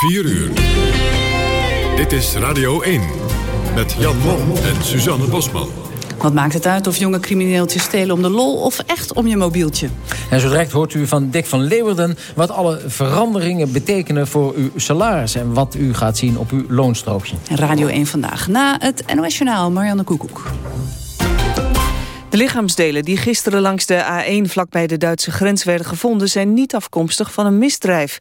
4 uur. Dit is Radio 1 met Jan Mom en Suzanne Bosman. Wat maakt het uit of jonge crimineeltjes stelen om de lol of echt om je mobieltje? En zo direct hoort u van Dick van Leeuwarden... wat alle veranderingen betekenen voor uw salaris... en wat u gaat zien op uw loonstrookje. Radio 1 Vandaag. Na het NOS Journaal, Marianne Koekoek. De lichaamsdelen die gisteren langs de A1 vlakbij de Duitse grens werden gevonden... zijn niet afkomstig van een misdrijf.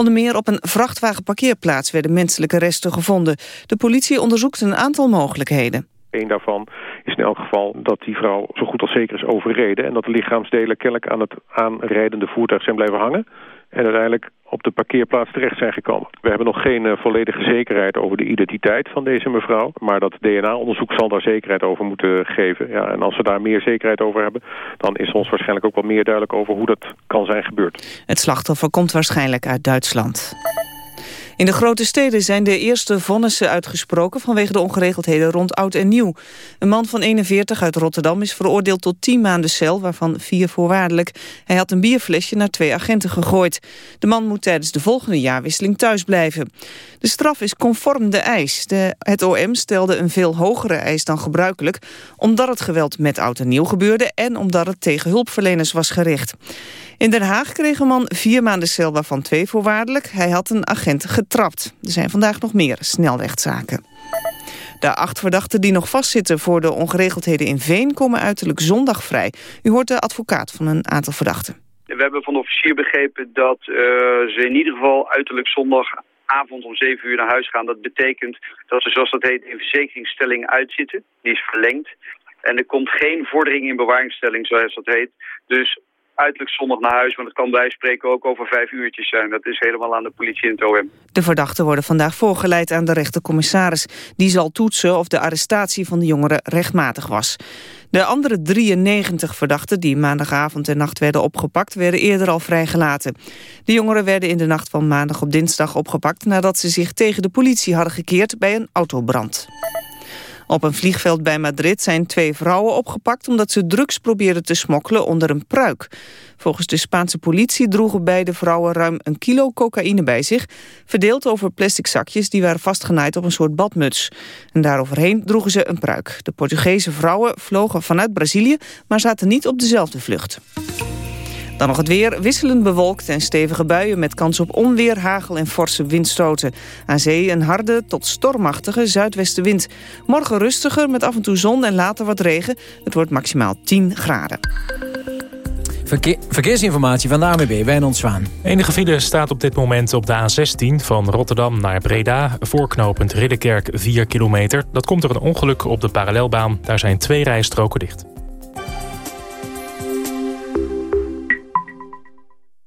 Onder meer op een vrachtwagenparkeerplaats werden menselijke resten gevonden. De politie onderzoekt een aantal mogelijkheden. Eén daarvan is in elk geval dat die vrouw zo goed als zeker is overreden... en dat de lichaamsdelen kennelijk aan het aanrijdende voertuig zijn blijven hangen... en uiteindelijk op de parkeerplaats terecht zijn gekomen. We hebben nog geen uh, volledige zekerheid over de identiteit van deze mevrouw... maar dat DNA-onderzoek zal daar zekerheid over moeten geven. Ja, en als we daar meer zekerheid over hebben... dan is ons waarschijnlijk ook wat meer duidelijk over hoe dat kan zijn gebeurd. Het slachtoffer komt waarschijnlijk uit Duitsland. In de grote steden zijn de eerste vonnissen uitgesproken... vanwege de ongeregeldheden rond Oud en Nieuw. Een man van 41 uit Rotterdam is veroordeeld tot 10 maanden cel... waarvan vier voorwaardelijk. Hij had een bierflesje naar twee agenten gegooid. De man moet tijdens de volgende jaarwisseling thuis blijven. De straf is conform de eis. De, het OM stelde een veel hogere eis dan gebruikelijk... omdat het geweld met Oud en Nieuw gebeurde... en omdat het tegen hulpverleners was gericht. In Den Haag kreeg een man vier maanden cel, waarvan twee voorwaardelijk. Hij had een agent getrapt. Er zijn vandaag nog meer snelrechtszaken. De acht verdachten die nog vastzitten voor de ongeregeldheden in Veen... komen uiterlijk zondag vrij. U hoort de advocaat van een aantal verdachten. We hebben van de officier begrepen dat uh, ze in ieder geval uiterlijk zondagavond om 7 uur naar huis gaan. Dat betekent dat ze, zoals dat heet, in verzekeringsstelling uitzitten. Die is verlengd. En er komt geen vordering in bewaringstelling, zoals dat heet. Dus uiterlijk zondag naar huis. Want het kan bij spreken ook over vijf uurtjes zijn. Dat is helemaal aan de politie in het OM. De verdachten worden vandaag voorgeleid aan de rechtercommissaris. Die zal toetsen of de arrestatie van de jongeren rechtmatig was. De andere 93 verdachten die maandagavond en nacht werden opgepakt... werden eerder al vrijgelaten. De jongeren werden in de nacht van maandag op dinsdag opgepakt... nadat ze zich tegen de politie hadden gekeerd bij een autobrand. Op een vliegveld bij Madrid zijn twee vrouwen opgepakt... omdat ze drugs probeerden te smokkelen onder een pruik. Volgens de Spaanse politie droegen beide vrouwen ruim een kilo cocaïne bij zich... verdeeld over plastic zakjes die waren vastgenaaid op een soort badmuts. En daaroverheen droegen ze een pruik. De Portugese vrouwen vlogen vanuit Brazilië... maar zaten niet op dezelfde vlucht. Dan nog het weer, wisselend bewolkt en stevige buien... met kans op onweer, hagel en forse windstoten. Aan zee een harde tot stormachtige zuidwestenwind. Morgen rustiger met af en toe zon en later wat regen. Het wordt maximaal 10 graden. verkeersinformatie van de AMB, Wijnand Zwaan. Enige file staat op dit moment op de A16 van Rotterdam naar Breda. Voorknopend Ridderkerk 4 kilometer. Dat komt door een ongeluk op de parallelbaan. Daar zijn twee rijstroken dicht.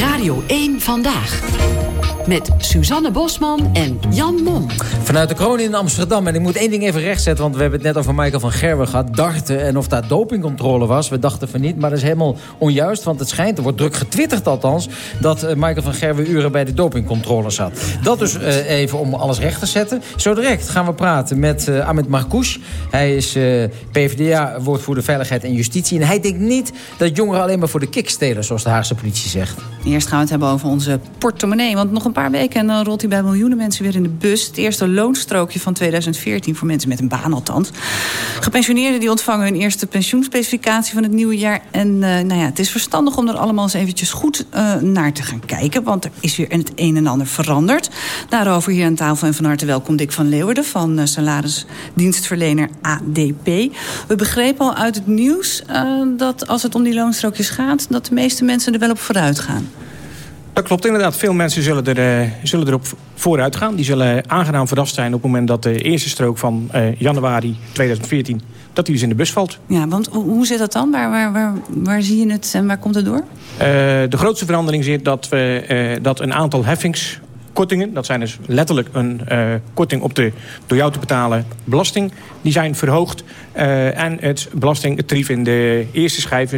Radio 1 Vandaag. Met Suzanne Bosman en Jan Mom. Vanuit de kroon in Amsterdam. En ik moet één ding even rechtzetten, want we hebben het net over Michael van Gerwen gehad. Dachten en of daar dopingcontrole was. We dachten van niet, maar dat is helemaal onjuist. Want het schijnt, er wordt druk getwitterd althans... dat eh, Michael van Gerwen uren bij de dopingcontrole zat. Dat dus uh, even om alles recht te zetten. Zo direct gaan we praten met uh, Ahmed Marcouch. Hij is uh, PvdA-woordvoerder Veiligheid en Justitie. En hij denkt niet dat jongeren alleen maar voor de kick stelen... zoals de Haagse politie zegt. Eerst gaan we het hebben over onze portemonnee. Want nog een paar weken en dan rolt hij bij miljoenen mensen weer in de bus. Het eerste loonstrookje van 2014... voor mensen met een baan althans. Gepensioneerden die ontvangen hun eerste pensioenspecificatie van het nieuwe jaar. En uh, nou ja, het is verstandig om er allemaal eens eventjes goed uh, naar te gaan kijken. Want er is weer het een en ander veranderd. Daarover hier aan tafel en van harte welkom Dick van Leeuwarden... van uh, salarisdienstverlener ADP. We begrepen al uit het nieuws dat als het om die loonstrookjes gaat... dat de meeste mensen er wel op vooruit gaan. Dat klopt inderdaad. Veel mensen zullen, er, uh, zullen erop vooruit gaan. Die zullen aangenaam verrast zijn op het moment dat de eerste strook van uh, januari 2014... dat die dus in de bus valt. Ja, want hoe zit dat dan? Waar, waar, waar, waar zie je het en waar komt het door? Uh, de grootste verandering zit dat, we, dat een aantal heffings kortingen. Dat zijn dus letterlijk een uh, korting op de door jou te betalen belasting. Die zijn verhoogd. Uh, en het belastingtarief in de eerste schijf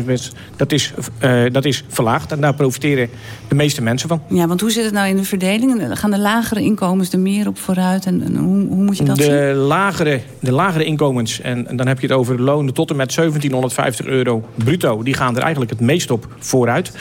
dat is, uh, dat is verlaagd. En daar profiteren de meeste mensen van. Ja, want hoe zit het nou in de verdeling? Gaan de lagere inkomens er meer op vooruit? En, en hoe, hoe, moet je dat de zien? Lagere, de lagere inkomens, en, en dan heb je het over lonen tot en met 1750 euro bruto... die gaan er eigenlijk het meest op vooruit.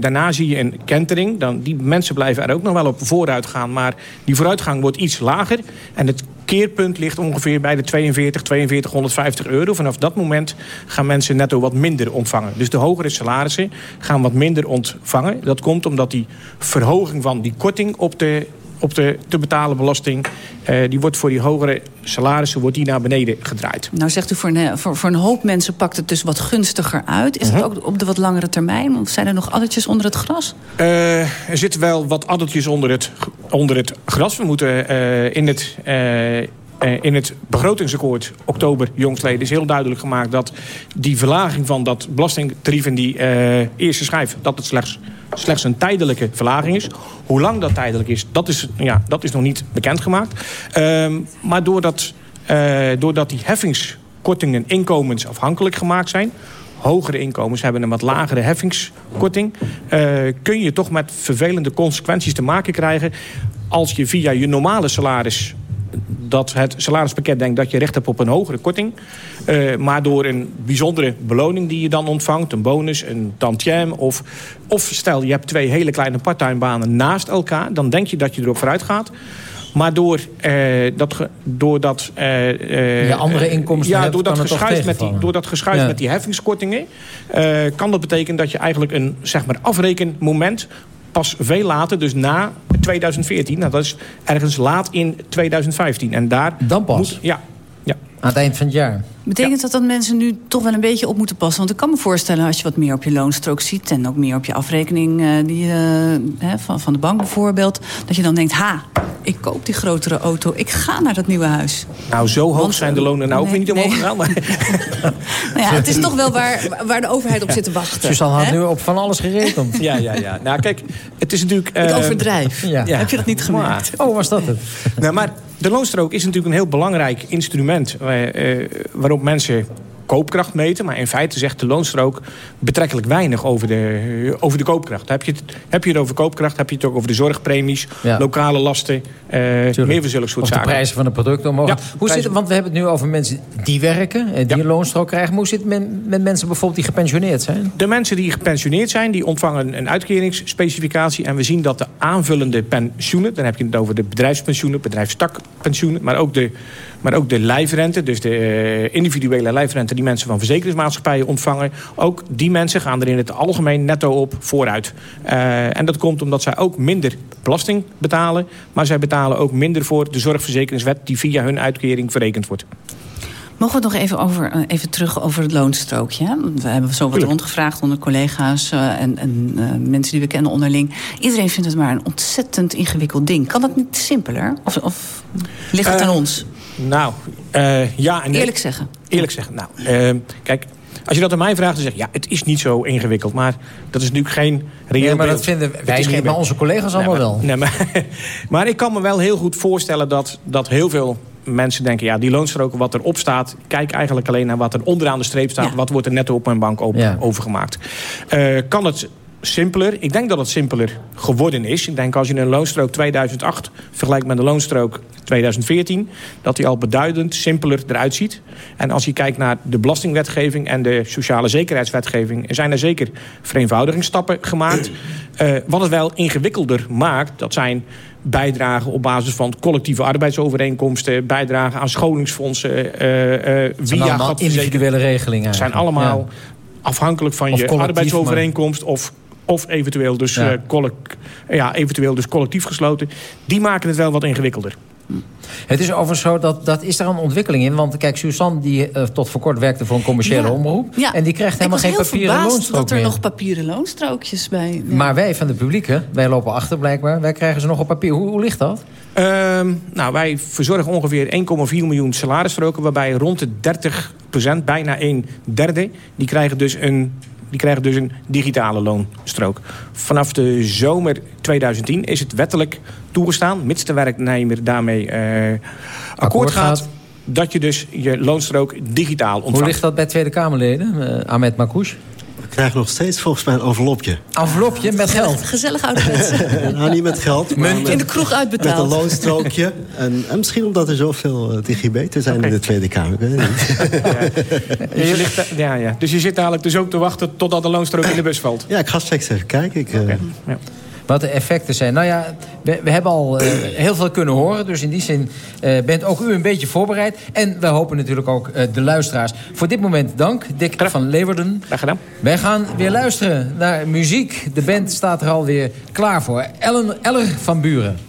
daarna zie je een kentering. Dan, die mensen blijven er ook nog wel op vooruit gaan. Maar die vooruitgang wordt iets lager. En het keerpunt ligt ongeveer bij de 42, 4250 euro. Vanaf dat moment gaan mensen netto wat minder ontvangen. Dus de hogere salarissen gaan wat minder ontvangen. Dat komt omdat die verhoging van die korting op de op de te betalen belasting... Uh, die wordt voor die hogere salarissen wordt die naar beneden gedraaid. Nou zegt u, voor een, voor, voor een hoop mensen pakt het dus wat gunstiger uit. Is uh -huh. dat ook op de wat langere termijn? Of zijn er nog addertjes onder het gras? Uh, er zitten wel wat addertjes onder het, onder het gras. We moeten in het... Uh, in het begrotingsakkoord oktober jongstleden is heel duidelijk gemaakt... dat die verlaging van dat belastingtarief in die uh, eerste schijf... dat het slechts, slechts een tijdelijke verlaging is. Hoe lang dat tijdelijk is, dat is, ja, dat is nog niet bekendgemaakt. Uh, maar doordat, uh, doordat die heffingskortingen inkomensafhankelijk gemaakt zijn... hogere inkomens hebben een wat lagere heffingskorting... kun je toch met vervelende consequenties te maken krijgen... als je via je normale salaris dat het salarispakket denkt dat je recht hebt op een hogere korting. Uh, maar door een bijzondere beloning die je dan ontvangt, een bonus, een tantiem... of, of stel je hebt twee hele kleine parttime banen naast elkaar... dan denk je dat je erop vooruit gaat... Maar door, uh, dat, ge, door dat... Uh, ja, andere inkomsten ja, hebt, door dat geschuif met die, door dat geschuif Ja. met die heffingskortingen... eh, kan dat betekenen dat je eigenlijk een zeg maar, afrekenmoment... pas veel later, dus na 2014... Nou, dat is ergens laat in 2015. En daar Dan pas? Moet, ja, ja. Aan het eind van het jaar. Betekent dat dat mensen nu toch wel een beetje op moeten passen? Want ik kan me voorstellen als je wat meer op je loonstrook ziet... en ook meer op je afrekening uh, die, uh, hè, van, van de bank bijvoorbeeld... dat je dan denkt, ha, ik koop die grotere auto, ik ga naar dat nieuwe huis. Nou, zo hoog Want, zijn de lonen nou ook weer niet omhoog nee. gegaan. Maar Nou ja, het is toch wel waar, waar de overheid op zit te wachten. Suzanne had hè? nu op van alles gerekend. ja, ja, ja. Nou, kijk, het is natuurlijk... Ik eh, overdrijf. ja. Heb je dat niet gemerkt? maar- Oh, was dat het? Nou, maar de loonstrook is natuurlijk een heel belangrijk instrument... eh, eh, waarop mensen koopkracht meten. Maar in feite zegt de loonstrook betrekkelijk weinig over de, over de koopkracht. Heb je, het, heb je het over koopkracht, heb je het ook over de zorgpremies... Ja. lokale lasten, eh meer van zulke soort Of de zaken. prijzen van de producten omhoog. Ja, Hoe zit want we hebben het nu over mensen die werken... eh, die Ja. een loonstrook krijgen. Maar hoe zit het met, met mensen bijvoorbeeld die gepensioneerd zijn? De mensen die gepensioneerd zijn, die ontvangen een uitkeringsspecificatie. En we zien dat de aanvullende pensioenen... dan heb je het over de bedrijfspensioenen, bedrijfstakpensioenen... maar ook de, maar ook de lijfrente, dus de eh, individuele lijfrente... die mensen van verzekeringsmaatschappijen ontvangen... ook die mensen gaan er in het algemeen netto op vooruit. Eh, en dat komt omdat zij ook minder belasting betalen... maar zij betalen ook minder voor de zorgverzekeringswet... die via hun uitkering verrekend wordt. Mogen we het nog even, over, eh, even terug over het loonstrookje? hè? We hebben zo wat rondgevraagd onder collega's en, en mensen die we kennen onderling. Iedereen vindt het maar een ontzettend ingewikkeld ding. Kan dat niet simpeler? Of, of ligt het aan ons? Nou, eh, ja en nee. Eerlijk zeggen. Eerlijk zeggen. Nou, eh, kijk, als je dat aan mij vraagt, dan zeg ik... ja, het is niet zo ingewikkeld. Maar dat is natuurlijk geen reëel Nee, maar beeld. dat vinden wij niet, geen maar beeld. onze collega's allemaal Nee, maar, wel. Nee, maar, maar ik kan me wel heel goed voorstellen dat, dat heel veel mensen denken... ja, die loonstroken, wat erop staat... kijk eigenlijk alleen naar wat er onderaan de streep staat. Ja. Wat wordt er netto op mijn bank op, Ja. overgemaakt. Eh, kan het simpeler. Ik denk dat het simpeler geworden is. Ik denk als je een loonstrook 2008 vergelijkt met de loonstrook 2014... dat die al beduidend simpeler eruit ziet. En als je kijkt naar de belastingwetgeving en de sociale zekerheidswetgeving... zijn er zeker vereenvoudigingsstappen gemaakt. Uh, wat het wel ingewikkelder maakt, dat zijn bijdragen op basis van collectieve arbeidsovereenkomsten... bijdragen aan scholingsfondsen, uh, uh, via... individuele regelingen. Het zijn allemaal afhankelijk van je arbeidsovereenkomst... of of eventueel dus, ja. Uh, ja, eventueel dus collectief gesloten. Die maken het wel wat ingewikkelder. Het is overigens zo, dat, dat is daar een ontwikkeling in. Want kijk, Suzanne die uh, tot voor kort werkte voor een commerciële ja. omroep. Ja. En die krijgt helemaal geen papieren loonstrook dat er meer. nog papieren loonstrookjes bij... Ja. Maar wij van de publieke, wij lopen achter blijkbaar. Wij krijgen ze nog op papier. Hoe, hoe ligt dat? Uh, nou, wij verzorgen ongeveer 1,4 miljoen salarisstroken... waarbij rond de 30% bijna een derde... die krijgen dus een die krijgen dus een digitale loonstrook. Vanaf de zomer 2010 is het wettelijk toegestaan... mits de werknemer daarmee uh, akkoord, akkoord gaat, gaat, dat je dus je loonstrook digitaal ontvangt. Hoe ligt dat bij Tweede Kamerleden, uh, Ahmed Makouche? We krijgen nog steeds volgens mij een envelopje. Envelopje met geld? Gezellig ouderwets. nou, niet met geld, maar met, in de kroeg uitbetaald. Met een loonstrookje. en, en, misschien omdat er zoveel digibeten zijn okay. in de Tweede Kamer. Ik weet niet. ja. Dus, je ligt, ja, ja. dus je zit eigenlijk dus ook te wachten totdat de loonstrook in de bus valt? Ja, ik ga straks even kijken. Ik, uh, okay. ja wat de effecten zijn. Nou ja, we, we hebben al uh, heel veel kunnen horen. Dus in die zin uh, bent ook u een beetje voorbereid. En we hopen natuurlijk ook uh, de luisteraars. Voor dit moment dank, Dick Graag. van Leeuwarden. Graag gedaan. Wij gaan weer luisteren naar muziek. De band staat er alweer klaar voor. Ellen Eller van Buren.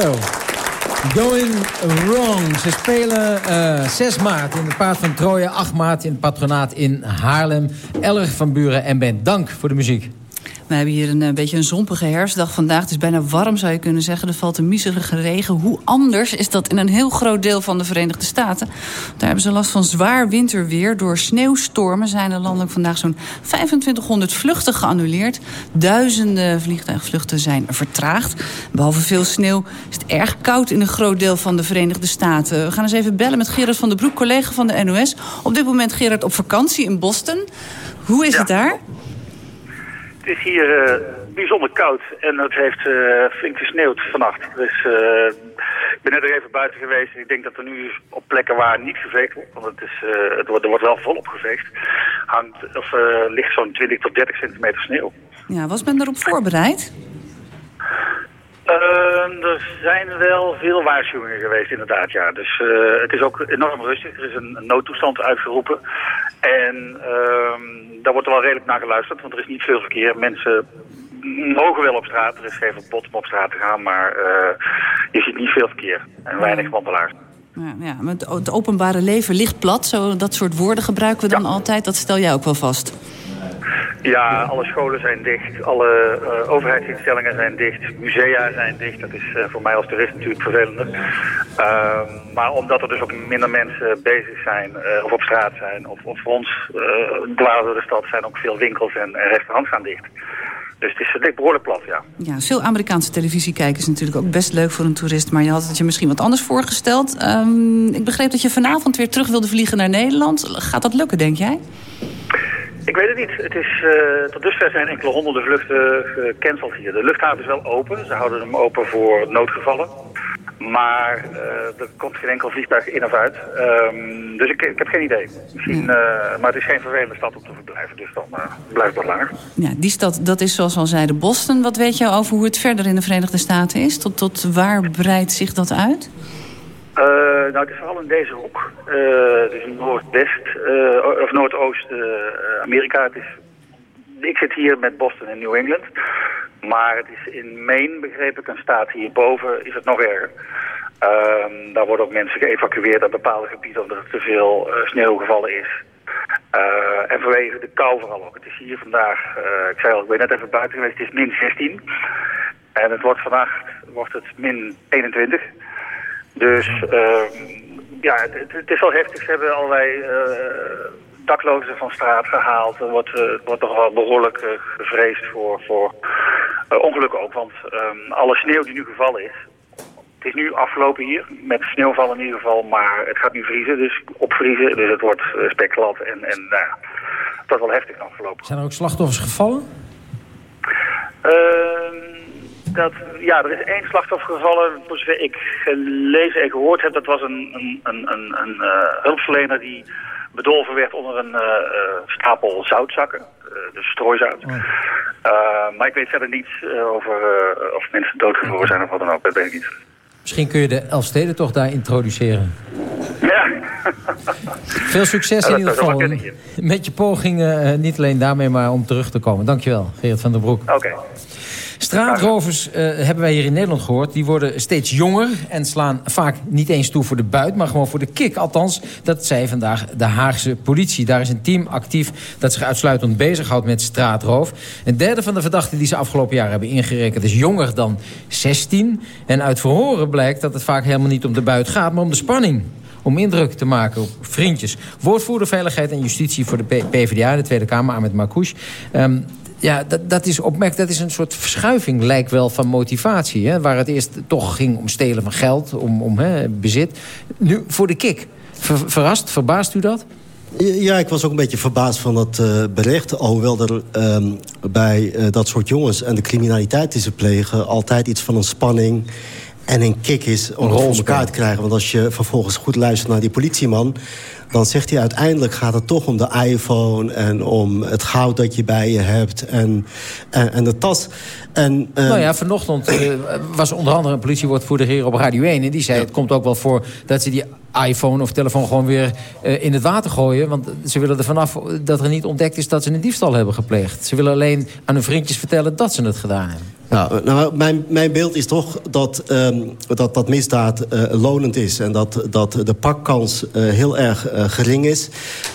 Zo. Going Wrong. Ze spelen uh, eh, 6 maart in het Paard van Troje, 8 maart in het patronaat in Haarlem. Elger van Buren en Ben, dank voor de muziek. We hebben hier een, een, beetje een zompige herfstdag vandaag. Het is bijna warm, zou je kunnen zeggen. Er valt een miserige regen. Hoe anders is dat in een heel groot deel van de Verenigde Staten? Daar hebben ze last van zwaar winterweer. Door sneeuwstormen zijn er landelijk vandaag zo'n 2500 vluchten geannuleerd. Duizenden vliegtuigvluchten zijn vertraagd. Behalve veel sneeuw is het erg koud in een groot deel van de Verenigde Staten. We gaan eens even bellen met Gerard van der Broek, collega van de NOS. Op dit moment Gerard op vakantie in Boston. Hoe is het daar? Het is hier uh, bijzonder koud en het heeft uh, flink gesneeuwd vannacht. Dus uh, ik ben net er even buiten geweest. Ik denk dat er nu op plekken waar niet geveegd wordt, want het, is, het wordt, er wordt wel volop geveegd, of ligt zo'n 20 tot 30 centimeter sneeuw. Ja, was men erop voorbereid? Uh, er zijn wel veel waarschuwingen geweest, inderdaad, ja. Dus uh, het is ook enorm rustig. Er is een, een noodtoestand uitgeroepen. En uh, daar wordt er wel redelijk naar geluisterd, want er is niet veel verkeer. Mensen mogen wel op straat. Er is geen verbod om op straat te gaan, maar uh, je ziet niet veel verkeer. En weinig wandelaars. Ja, ja, het openbare leven ligt plat. Zo, dat soort woorden gebruiken we dan altijd. Dat stel jij ook wel vast. Ja, alle scholen zijn dicht, alle uh, overheidsinstellingen zijn dicht, musea zijn dicht. Dat is uh, voor mij als toerist natuurlijk vervelender. Uh, maar omdat er dus ook minder mensen bezig zijn uh, of op straat zijn of, of voor ons dwalen door de stad zijn ook veel winkels en, restaurants gaan dicht. Dus het is, behoorlijk plat, ja. Ja, veel Amerikaanse televisie kijken is natuurlijk ook best leuk voor een toerist. Maar je had het je misschien wat anders voorgesteld. Um, ik begreep dat je vanavond weer terug wilde vliegen naar Nederland. Gaat dat lukken, denk jij? Ik weet het niet. Het is, uh, tot dusver zijn enkele honderden vluchten gecanceld hier. De luchthaven is wel open. Ze houden hem open voor noodgevallen. Maar uh, er komt geen enkel vliegtuig in of uit. Um, dus ik, ik, heb geen idee. Misschien, uh, maar het is geen vervelende stad om te verblijven. Dus dan blijft het wat langer. Ja, die stad, dat is zoals we al zeiden Boston. Wat weet je over hoe het verder in de Verenigde Staten is? Tot, tot waar breidt zich dat uit? Uh, nou, het is vooral in deze hoek. Uh, dus in Noordwest, uh, of Noordoost Amerika. Het is, ik zit hier met Boston in New England. Maar het is in Maine, begreep ik, een staat hierboven, is het nog erger. Uh, daar worden ook mensen geëvacueerd uit bepaalde gebieden omdat er te veel sneeuw gevallen is. en vanwege de kou vooral ook. Het is hier vandaag, ik zei al, ik ben net even buiten geweest, het is min 16. En het wordt vannacht wordt het min 21. Dus uh, ja, het, het, is wel heftig. Ze hebben allerlei uh, daklozen van straat gehaald. Er wordt, uh, wordt toch wel behoorlijk uh, gevreesd voor, voor ongelukken ook. Want um, alle sneeuw die nu gevallen is... Het is nu afgelopen hier, met sneeuwval in ieder geval, maar het gaat nu vriezen, dus opvriezen. Dus het wordt spekglad en, en nou ja, dat is wel heftig afgelopen. Zijn er ook slachtoffers gevallen? Ehm, dat, ja, er is één slachtoffer gevallen, voor zover ik gelezen en gehoord heb. Dat was een, een, een, een, een uh, hulpverlener die bedolven werd onder een uh, stapel zoutzakken. dus strooizout. Oh. maar ik weet verder niets over of mensen doodgevroren zijn of wat dan ook. Dat weet ik niet. Misschien kun je de Elfstedentocht daar introduceren. Ja. Veel succes in ieder geval. Met je pogingen, niet alleen daarmee, maar om terug te komen. Dankjewel, Gerrit van der Broek. Oké. Straatrovers uh, hebben wij hier in Nederland gehoord. Die worden steeds jonger en slaan vaak niet eens toe voor de buit... maar gewoon voor de kick. Althans, dat zei vandaag de Haagse politie. Daar is een team actief dat zich uitsluitend bezighoudt met straatroof. Een derde van de verdachten die ze afgelopen jaar hebben ingerekend... is jonger dan 16. En uit verhoren blijkt dat het vaak helemaal niet om de buit gaat... maar om de spanning om indruk te maken op vriendjes. Woordvoerder Veiligheid en Justitie voor de PvdA, de Tweede Kamer, Ahmed Marcouch. Um, ja, dat, dat is opmerk, dat is een soort verschuiving, lijkt wel, van motivatie. Hè? Waar het eerst toch ging om stelen van geld, om, om hè, bezit. Nu voor de kick. verrast, verbaast u dat? Ja, ik was ook een beetje verbaasd van dat uh, bericht. Hoewel er uh, bij uh, dat soort jongens en de criminaliteit die ze plegen... altijd iets van een spanning en een kick is om het voor elkaar te krijgen. Want als je vervolgens goed luistert naar die politieman dan zegt hij uiteindelijk gaat het toch om de iPhone... en om het goud dat je bij je hebt en, en, en de tas. En, uh... Nou ja, vanochtend uh, was onder andere een politiewoordvoerder hier op Radio 1... en die zei, het komt ook wel voor dat ze die iPhone of telefoon gewoon weer uh, in het water gooien. Want ze willen er vanaf dat er niet ontdekt is dat ze een diefstal hebben gepleegd. Ze willen alleen aan hun vriendjes vertellen dat ze het gedaan hebben. Nou, nou, mijn, mijn beeld is toch dat um, dat, dat misdaad uh, lonend is. En dat, dat de pakkans uh, heel erg gering is.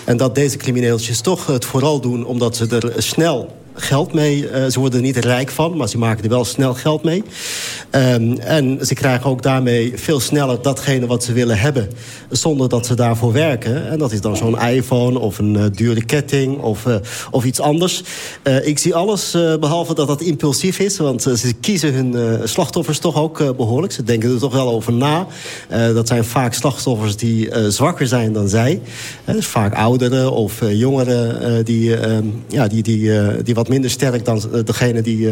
En dat deze crimineeltjes toch het vooral doen omdat ze er snel geld mee. Uh, ze worden er niet rijk van, maar ze maken er wel snel geld mee. Um, en ze krijgen ook daarmee veel sneller datgene wat ze willen hebben... zonder dat ze daarvoor werken. En dat is dan zo'n iPhone of een uh, dure ketting of, uh, of iets anders. ik zie alles, behalve dat dat impulsief is. Want ze kiezen hun slachtoffers toch ook behoorlijk. Ze denken er toch wel over na. dat zijn vaak slachtoffers die zwakker zijn dan zij. dus vaak ouderen of jongeren die, ja, die, die, die wat minder sterk dan degene die,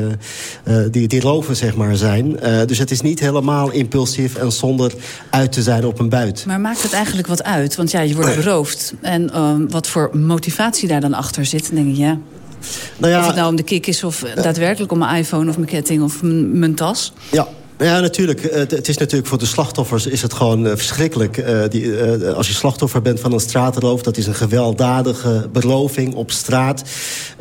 die, die roven zeg maar, zijn... Uh, dus het is niet helemaal impulsief en zonder uit te zijn op een buit. Maar maakt het eigenlijk wat uit? Want ja, je wordt beroofd. En uh, wat voor motivatie daar dan achter zit, dan denk ik, ja... Nou ja, of het nou om de kick is of daadwerkelijk om mijn iPhone of mijn ketting of mijn tas. Ja, ja, natuurlijk. Het is natuurlijk voor de slachtoffers is het gewoon uh, verschrikkelijk. Uh, als je slachtoffer bent van een straatroof... dat is een gewelddadige beroving op straat.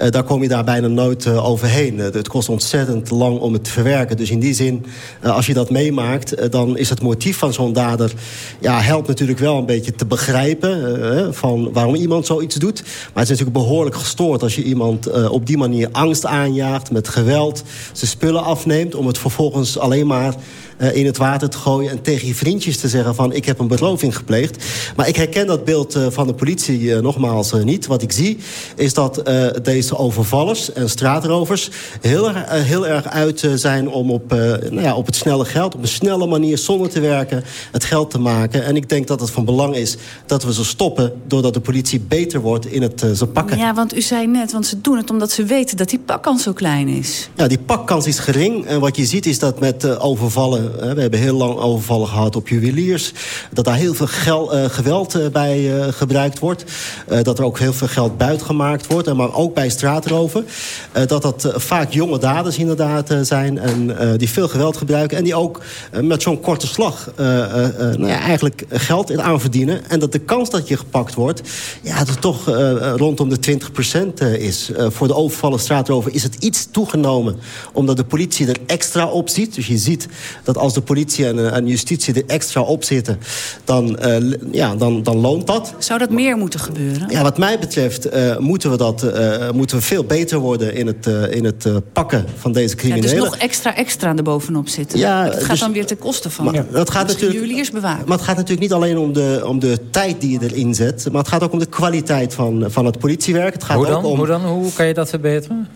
daar kom je daar bijna nooit overheen. het kost ontzettend lang om het te verwerken. Dus in die zin, als je dat meemaakt... dan is het motief van zo'n dader... ja, helpt natuurlijk wel een beetje te begrijpen... van waarom iemand zoiets doet. Maar het is natuurlijk behoorlijk gestoord... als je iemand op die manier angst aanjaagt... met geweld, zijn spullen afneemt... om het vervolgens alleen maar gaat uh, in het water te gooien... en tegen je vriendjes te zeggen van ik heb een beroving gepleegd. Maar ik herken dat beeld uh, van de politie uh, nogmaals niet. Wat ik zie is dat deze overvallers en straatrovers... heel, heel erg uit zijn om op, nou ja, op het snelle geld... op een snelle manier zonder te werken het geld te maken. En ik denk dat het van belang is dat we ze stoppen... doordat de politie beter wordt in het ze pakken. Ja, want u zei net, want ze doen het omdat ze weten dat die pakkans zo klein is. Ja, die pakkans is gering. En wat je ziet is dat met overvallen we hebben heel lang overvallen gehad op juweliers. Dat daar heel veel uh, geweld uh, bij gebruikt wordt. dat er ook heel veel geld buitgemaakt wordt. Maar ook bij straatroven. dat dat vaak jonge daders inderdaad zijn. En die veel geweld gebruiken. En die ook met zo'n korte slag nou ja, eigenlijk geld in aanverdienen. En dat de kans dat je gepakt wordt... ja, dat toch rondom de 20% is. voor de overvallen straatroven is het iets toegenomen. Omdat de politie er extra op ziet. Dus je ziet dat als de politie en, eh, en justitie er extra op zitten... Dan, uh, ja, dan, dan loont dat. Zou dat meer moeten gebeuren? Ja, wat mij betreft uh, moeten, we dat, uh, moeten we veel beter worden... in het, in het pakken van deze criminelen. Ja, dus nog extra extra erbovenop zitten. Ja, het gaat dus, dan weer ten koste van maar, dat gaat natuurlijk, bewaken. Maar het gaat natuurlijk niet alleen om de, om de tijd die je erin zet... maar het gaat ook om de kwaliteit van, van het politiewerk. Het gaat hoe, dan? Ook om... hoe dan? Hoe kan je dat verbeteren?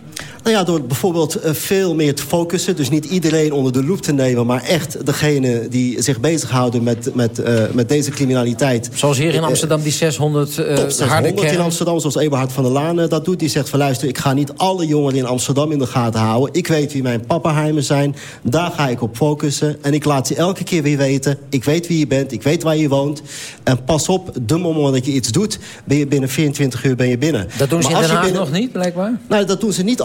Nou ja, door bijvoorbeeld veel meer te focussen. Dus niet iedereen onder de loep te nemen... maar echt degene die zich bezighouden met, met, uh, met deze criminaliteit. Zoals hier in Amsterdam die 600 uh, Top 600 in Amsterdam, zoals Eberhard van der Laan uh, dat doet. Die zegt van luister, ik ga niet alle jongeren in Amsterdam in de gaten houden. Ik weet wie mijn pappenheimen zijn. Daar ga ik op focussen. En ik laat ze elke keer weer weten. Ik weet wie je bent, ik weet waar je woont. En pas op, de moment dat je iets doet... ben je binnen 24 uur ben je binnen. Dat doen ze maar in Den Haag binnen... nog niet, blijkbaar? Nou, dat doen ze niet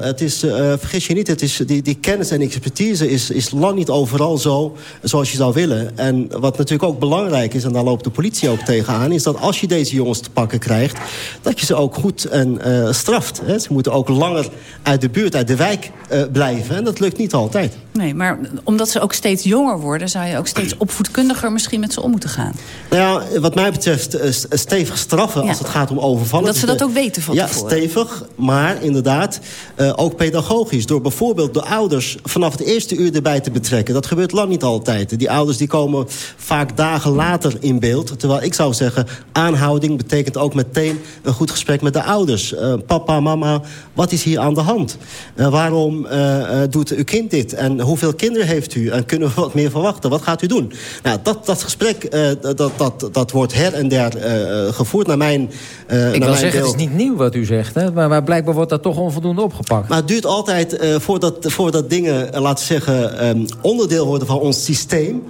Het is, vergis je niet, het is, die, die kennis en expertise is, is lang niet overal zo zoals je zou willen. En wat natuurlijk ook belangrijk is, en daar loopt de politie ook tegenaan... is dat als je deze jongens te pakken krijgt... dat je ze ook goed en uh, straft. Hè. Ze moeten ook langer uit de buurt, uit de wijk uh, blijven. En dat lukt niet altijd. Nee, maar omdat ze ook steeds jonger worden... zou je ook steeds opvoedkundiger misschien met ze om moeten gaan. Nou ja, wat mij betreft uh, stevig straffen ja. als het gaat om overvallen. Dat ze dat ook weten van ja, tevoren. Ja, stevig, maar inderdaad ook pedagogisch. Door bijvoorbeeld de ouders vanaf het eerste uur erbij te betrekken. Dat gebeurt lang niet altijd. Die ouders die komen vaak dagen later in beeld. Terwijl ik zou zeggen, aanhouding betekent ook meteen een goed gesprek met de ouders. Uh, papa, mama, wat is hier aan de hand? Uh, waarom doet uw kind dit? En hoeveel kinderen heeft u? En kunnen we wat meer verwachten? Wat gaat u doen? Nou, dat, dat gesprek dat, dat, dat wordt her en der gevoerd naar mijn Ik wil zeggen, het is niet nieuw wat u zegt. Hè? Maar, maar, blijkbaar wordt dat toch onvoldoende opgepakt. Maar het duurt altijd voordat, voordat dingen, laten we zeggen... Um, onderdeel worden van ons systeem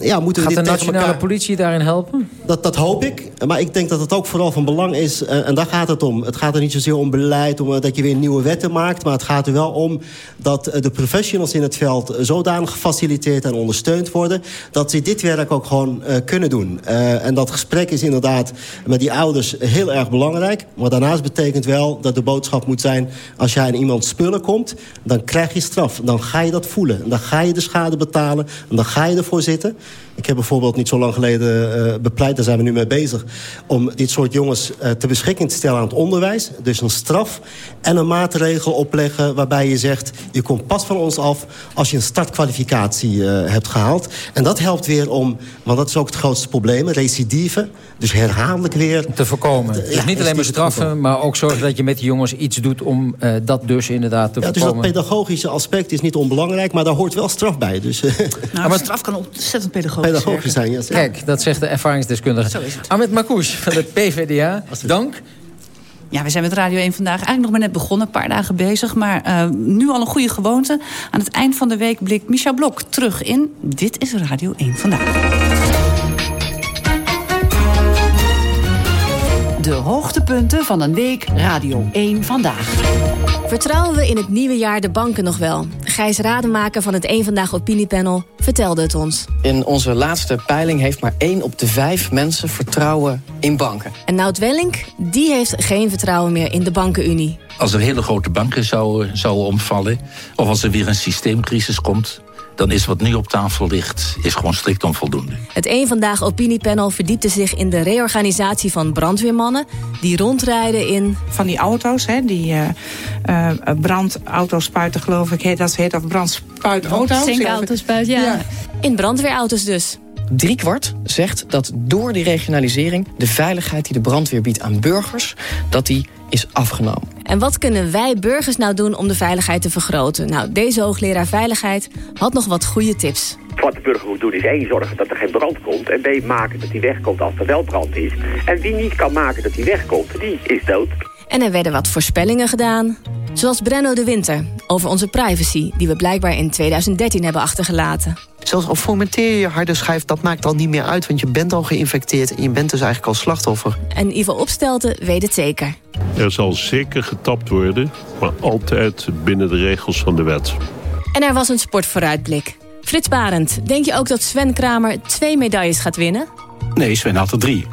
ja, moeten Gaat we dit de nationale elkaar... politie daarin helpen? Dat, dat hoop ik. Maar ik denk dat het ook vooral van belang is. Uh, en daar gaat het om. Het gaat er niet zozeer om beleid, om dat je weer nieuwe wetten maakt. Maar het gaat er wel om dat de professionals in het veld zodanig gefaciliteerd en ondersteund worden. Dat ze dit werk ook gewoon kunnen doen. en dat gesprek is inderdaad met die ouders heel erg belangrijk. Maar daarnaast betekent wel dat de boodschap moet zijn... als jij aan iemand spullen komt, dan krijg je straf. Dan ga je dat voelen. Dan ga je de schade betalen. En dan ga je ervoor zitten. Ik heb bijvoorbeeld niet zo lang geleden uh, bepleit, daar zijn we nu mee bezig... om dit soort jongens uh, te beschikking te stellen aan het onderwijs. Dus een straf en een maatregel opleggen waarbij je zegt... je komt pas van ons af als je een startkwalificatie uh, hebt gehaald. En dat helpt weer om, want dat is ook het grootste probleem... recidive, dus herhaaldelijk weer... Te voorkomen. Dus ja, niet alleen maar straffen, maar ook zorgen dat je met die jongens iets doet... om dat dus inderdaad te ja, voorkomen. Dus dat pedagogische aspect is niet onbelangrijk, maar daar hoort wel straf bij. Dus, nou, maar straf kan ontzettend pedagogisch pedagogisch zijn. Ja. Kijk, dat zegt de ervaringsdeskundige. Zo is het. Ahmed Makouche van de PvdA, dank. Ja, we zijn met Radio 1 vandaag eigenlijk nog maar net begonnen. Een paar dagen bezig, maar uh, nu al een goede gewoonte. Aan het eind van de week blikt Micha Blok terug in Dit is Radio 1 Vandaag. De hoogtepunten van een week Radio 1 Vandaag. Vertrouwen we in het nieuwe jaar de banken nog wel? Gijs Rademaker van het Eén Vandaag Opiniepanel vertelde het ons. In onze laatste peiling heeft maar één op de vijf mensen vertrouwen in banken. En Nout Wellink, die heeft geen vertrouwen meer in de bankenunie. Als er hele grote banken zouden, zouden omvallen... of als er weer een systeemcrisis komt dan is wat nu op tafel ligt, is gewoon strikt onvoldoende. Het Eén Vandaag Opiniepanel verdiepte zich in de reorganisatie van brandweermannen... die rondrijden in... Van die auto's, hè, die uh, uh, brandauto's spuiten, geloof ik. Dat heet of brandspuitauto's. Zinkauto's spuiten, ja. ja. In brandweerauto's dus. Driekwart zegt dat door die regionalisering... de veiligheid die de brandweer biedt aan burgers... dat die is afgenomen. En wat kunnen wij burgers nou doen om de veiligheid te vergroten? Nou, deze hoogleraar veiligheid had nog wat goede tips. Wat de burger moet doen is één, zorgen dat er geen brand komt. En B, maken dat die wegkomt als er wel brand is. En wie niet kan maken dat die wegkomt, die is dood. En er werden wat voorspellingen gedaan. Zoals Brenno de Winter over onze privacy... die we blijkbaar in 2013 hebben achtergelaten. Zelfs al formateer je je harde schijf, dat maakt al niet meer uit... want je bent al geïnfecteerd en je bent dus eigenlijk al slachtoffer. En Ivo Opstelten weet het zeker. Er zal zeker getapt worden, maar altijd binnen de regels van de wet. En er was een sportvooruitblik. Frits Barend, denk je ook dat Sven Kramer twee medailles gaat winnen? Nee, Sven had er drie.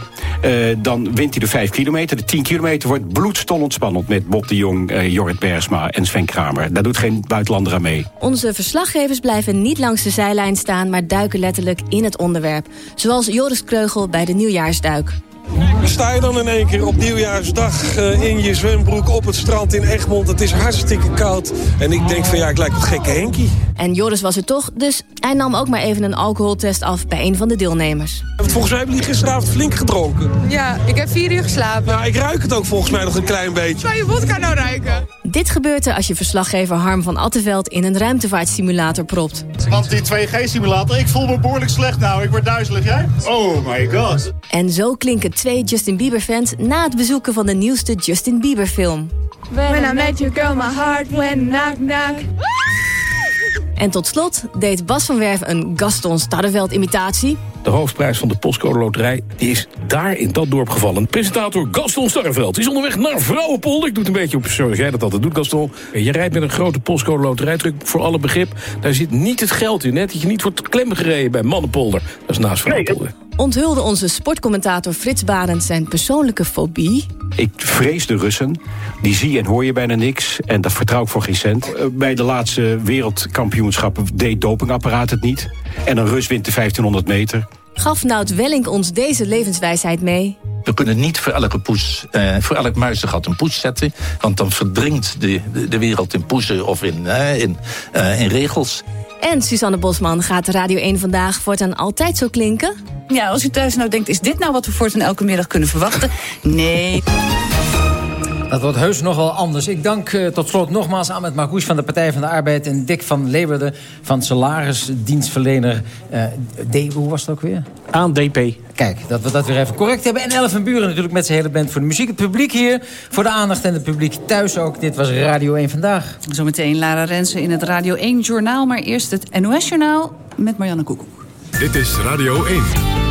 Uh, dan wint hij de 5 kilometer. De 10 kilometer wordt bloedstollend spannend met Bob de Jong, uh, Jorrit Bergsma en Sven Kramer. Daar doet geen buitenlander aan mee. Onze verslaggevers blijven niet langs de zijlijn staan, maar duiken letterlijk in het onderwerp. Zoals Joris Kreugel bij de nieuwjaarsduik. Sta je dan in één keer op nieuwjaarsdag uh, in je zwembroek op het strand in Egmond. Het is hartstikke koud. En ik denk van ja, ik lijk op gekke Henkie. En Joris was er toch, dus hij nam ook maar even een alcoholtest af bij een van de deelnemers. Volgens mij hebben jullie gisteravond flink gedronken. Ja, ik heb vier uur geslapen. Nou, ik ruik het ook volgens mij nog een klein beetje. Zou je vodka nou ruiken? Dit gebeurt er als je verslaggever Harm van Attenveld in een ruimtevaartsimulator propt. Want die 2G-simulator, ik voel me behoorlijk slecht nou. Ik word duizelig, jij? Oh my god. En zo klinken twee Justin Bieber-fans na het bezoeken van de nieuwste Justin Bieber-film. When I met you girl, my heart went knock knock. En tot slot deed Bas van Werven een Gaston Starreveld-imitatie. De hoofdprijs van de Postcode Loterij die is daar in dat dorp gevallen. Presentator Gaston Starreveld is onderweg naar Vrouwenpolder. Ik doe het een beetje op zoals jij dat altijd doet, Gaston. Je rijdt met een grote Postcode Loterijtruc voor alle begrip. Daar zit niet het geld in, net dat je niet wordt klem gereden bij Mannenpolder. Dat is naast Vrouwenpolder. Onthulde onze sportcommentator Frits Barend zijn persoonlijke fobie. Ik vrees de Russen. Die zie en hoor je bijna niks. En dat vertrouw ik voor geen cent. Bij de laatste wereldkampioenschappen deed dopingapparaat het niet. En een Rus wint de 1500 meter. Gaf Nout Welling ons deze levenswijsheid mee? We kunnen niet voor elke poes, uh, voor elk muizengat een poes zetten. Want dan verdringt de, de, de wereld in poezen of in, uh, in, uh, in regels. En Susanne Bosman gaat Radio 1 vandaag voortaan altijd zo klinken? Ja, als u thuis nou denkt, is dit nou wat we voortaan elke middag kunnen verwachten? Nee. Dat wordt heus nogal anders. Ik dank uh, tot slot nogmaals aan met Marcouch van de Partij van de Arbeid... en Dick van Leeuwarden van salarisdienstverlener uh, D. Hoe was het ook weer? Aan DP. Kijk, dat we dat weer even correct hebben. En Elf en Buren natuurlijk met zijn hele band voor de muziek. Het publiek hier voor de aandacht en het publiek thuis ook. Dit was Radio 1 Vandaag. Zometeen Lara Rensen in het Radio 1 Journaal. Maar eerst het NOS Journaal met Marianne Koekoek. Dit is Radio 1.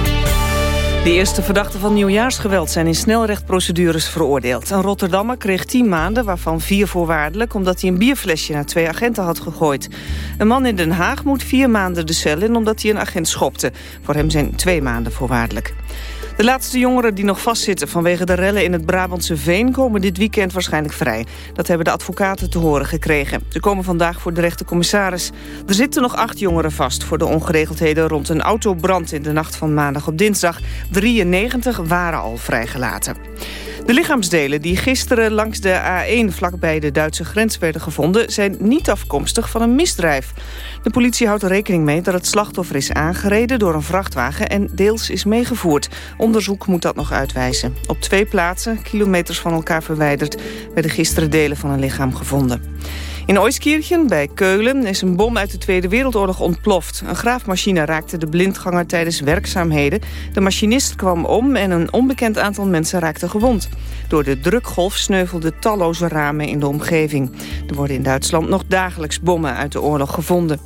De eerste verdachten van nieuwjaarsgeweld zijn in snelrechtprocedures veroordeeld. Een Rotterdammer kreeg 10 maanden, waarvan vier voorwaardelijk... omdat hij een bierflesje naar twee agenten had gegooid. Een man in Den Haag moet vier maanden de cel in... omdat hij een agent schopte. Voor hem zijn twee maanden voorwaardelijk. De laatste jongeren die nog vastzitten vanwege de rellen in het Brabantse Veen... komen dit weekend waarschijnlijk vrij. Dat hebben de advocaten te horen gekregen. Ze komen vandaag voor de rechtercommissaris. Er zitten nog acht jongeren vast voor de ongeregeldheden... rond een autobrand in de nacht van maandag op dinsdag. 93 waren al vrijgelaten. De lichaamsdelen die gisteren langs de A1 vlakbij de Duitse grens werden gevonden... zijn niet afkomstig van een misdrijf. De politie houdt er rekening mee dat het slachtoffer is aangereden door een vrachtwagen... en deels is meegevoerd. Onderzoek moet dat nog uitwijzen. Op twee plaatsen, kilometers van elkaar verwijderd... werden gisteren delen van een lichaam gevonden. In Oiskirchen bij Keulen is een bom uit de Tweede Wereldoorlog ontploft. Een graafmachine raakte de blindganger tijdens werkzaamheden. De machinist kwam om en een onbekend aantal mensen raakte gewond. Door de drukgolf sneuvelden talloze ramen in de omgeving. Er worden in Duitsland nog dagelijks bommen uit de oorlog gevonden.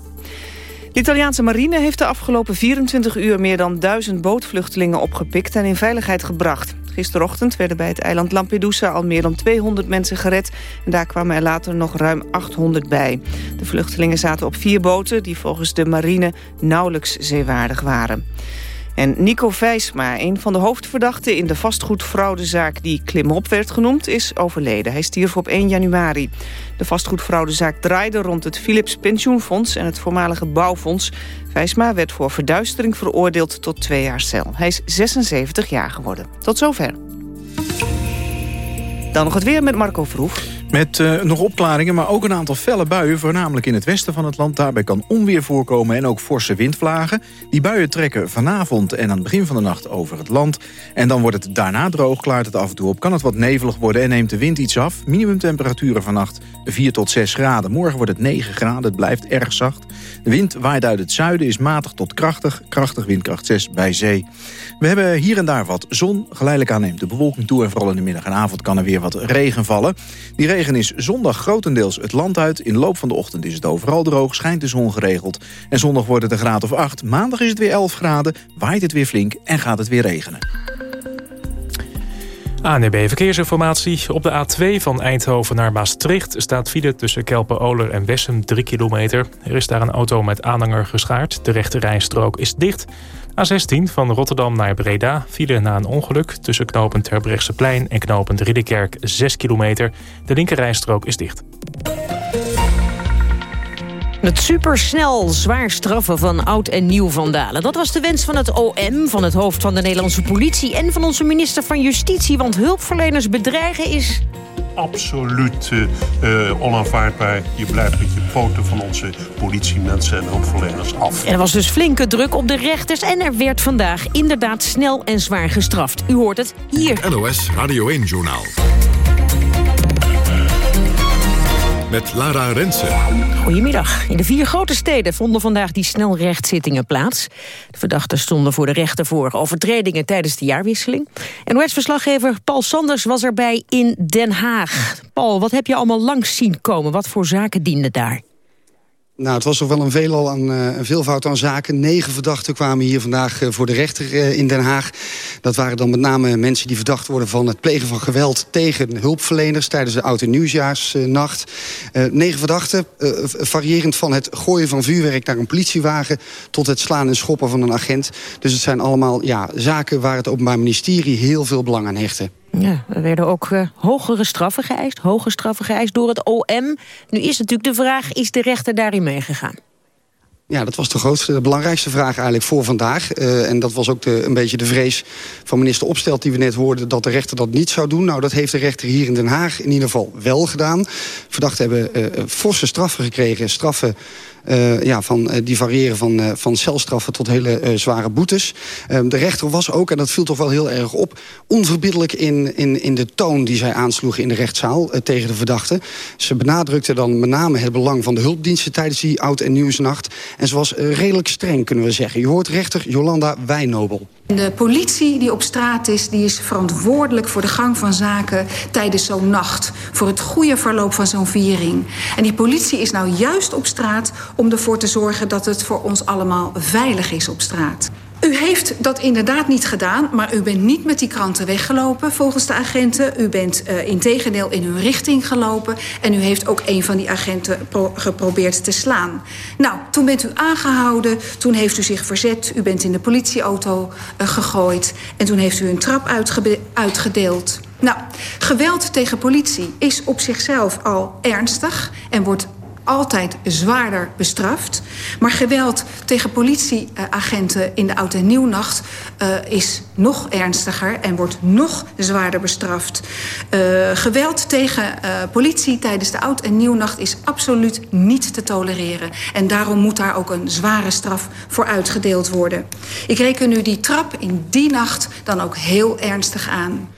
De Italiaanse marine heeft de afgelopen 24 uur meer dan duizend bootvluchtelingen opgepikt en in veiligheid gebracht. Gisterochtend werden bij het eiland Lampedusa al meer dan 200 mensen gered. En daar kwamen er later nog ruim 800 bij. De vluchtelingen zaten op vier boten die volgens de marine nauwelijks zeewaardig waren. En Nico Vijsma, een van de hoofdverdachten in de vastgoedfraudezaak die Klimop werd genoemd, is overleden. Hij stierf op 1 januari. De vastgoedfraudezaak draaide rond het Philips Pensioenfonds en het voormalige bouwfonds. Vijsma werd voor verduistering veroordeeld tot twee jaar cel. Hij is 76 jaar geworden. Tot zover. Dan nog het weer met Marco Vroeg. Met uh, nog opklaringen, maar ook een aantal felle buien... voornamelijk in het westen van het land. Daarbij kan onweer voorkomen en ook forse windvlagen. Die buien trekken vanavond en aan het begin van de nacht over het land. En dan wordt het daarna droog, klaart het af en toe op. Kan het wat nevelig worden en neemt de wind iets af. Minimumtemperaturen vannacht 4 tot 6 graden. Morgen wordt het 9 graden, het blijft erg zacht. De wind waait uit het zuiden, is matig tot krachtig. Krachtig windkracht 6 bij zee. We hebben hier en daar wat zon. Geleidelijk aan neemt de bewolking toe... en vooral in de middag en avond kan er weer wat regen vallen. Die regen is zondag grotendeels het land uit. In de loop van de ochtend is het overal droog, schijnt de zon geregeld. En zondag wordt het een graad of 8. Maandag is het weer 11 graden, waait het weer flink en gaat het weer regenen. ANB Verkeersinformatie. Op de A2 van Eindhoven naar Maastricht staat file tussen Kelpen-Oler en Wessem 3 kilometer. Er is daar een auto met aanhanger geschaard. De rechte rijstrook is dicht. A16 van Rotterdam naar Breda file na een ongeluk... tussen knooppunt Terbrechtseplein en knooppunt Ridderkerk 6 kilometer. De linkerrijstrook is dicht. Het supersnel zwaar straffen van oud en nieuw vandalen. Dat was de wens van het OM, van het hoofd van de Nederlandse politie... en van onze minister van Justitie, want hulpverleners bedreigen is absoluut uh, onaanvaardbaar. Je blijft met je poten van onze politiemensen en hulpverleners af. Er was dus flinke druk op de rechters en er werd vandaag inderdaad snel en zwaar gestraft. U hoort het hier. NOS Radio 1-journaal met Lara Rensen. Goedemiddag. In de vier grote steden vonden vandaag die snelrechtzittingen plaats. De verdachten stonden voor de rechter voor overtredingen tijdens de jaarwisseling. NOS-verslaggever Paul Sanders was erbij in Den Haag. Paul, wat heb je allemaal langs zien komen? Wat voor zaken dienden daar? Nou, het was toch wel een veelal uh, een veelvoud aan zaken. Negen verdachten kwamen hier vandaag uh, voor de rechter uh, in Den Haag. Dat waren dan met name mensen die verdacht worden van het plegen van geweld tegen hulpverleners tijdens de oud- en nieuwsjaarsnacht. negen verdachten, variërend van het gooien van vuurwerk naar een politiewagen tot het slaan en schoppen van een agent. Dus het zijn allemaal ja, zaken waar het Openbaar Ministerie heel veel belang aan hechten. Ja, er werden ook uh, hogere straffen geëist, hoge straffen geëist door het OM. Nu is natuurlijk de vraag, is de rechter daarin meegegaan? Ja, dat was de grootste, de belangrijkste vraag eigenlijk voor vandaag. Uh, en dat was ook de, een beetje de vrees van minister Opstelt die we net hoorden... dat de rechter dat niet zou doen. Nou, dat heeft de rechter hier in Den Haag in ieder geval wel gedaan. Verdachten hebben uh, forse straffen gekregen. Straffen uh, ja, van, uh, die variëren van, uh, van celstraffen tot hele zware boetes. Ehm, de rechter was ook, en dat viel toch wel heel erg op... onverbiddelijk in, in, in de toon die zij aansloegen in de rechtszaal tegen de verdachte. Ze benadrukte dan met name het belang van de hulpdiensten... tijdens die oud- en nieuwsnacht. En ze was eh, redelijk streng, kunnen we zeggen. Je hoort rechter Jolanda Wijnobel. De politie die op straat is, die is verantwoordelijk voor de gang van zaken tijdens zo'n nacht. Voor het goede verloop van zo'n viering. En die politie is nou juist op straat om ervoor te zorgen dat het voor ons allemaal veilig is op straat. U heeft dat inderdaad niet gedaan, maar u bent niet met die kranten weggelopen volgens de agenten. U bent uh, integendeel in hun richting gelopen en u heeft ook een van die agenten geprobeerd te slaan. Nou, toen bent u aangehouden, toen heeft u zich verzet, u bent in de politieauto uh, gegooid en toen heeft u een trap uitgedeeld. Nou, geweld tegen politie is op zichzelf al ernstig en wordt altijd zwaarder bestraft. Maar geweld tegen politieagenten in de oud- en nieuwnacht uh, is nog ernstiger en wordt nog zwaarder bestraft. Uh, geweld tegen uh, politie tijdens de oud- en nieuwnacht is absoluut niet te tolereren. En daarom moet daar ook een zware straf voor uitgedeeld worden. Ik reken nu die trap in die nacht dan ook heel ernstig aan.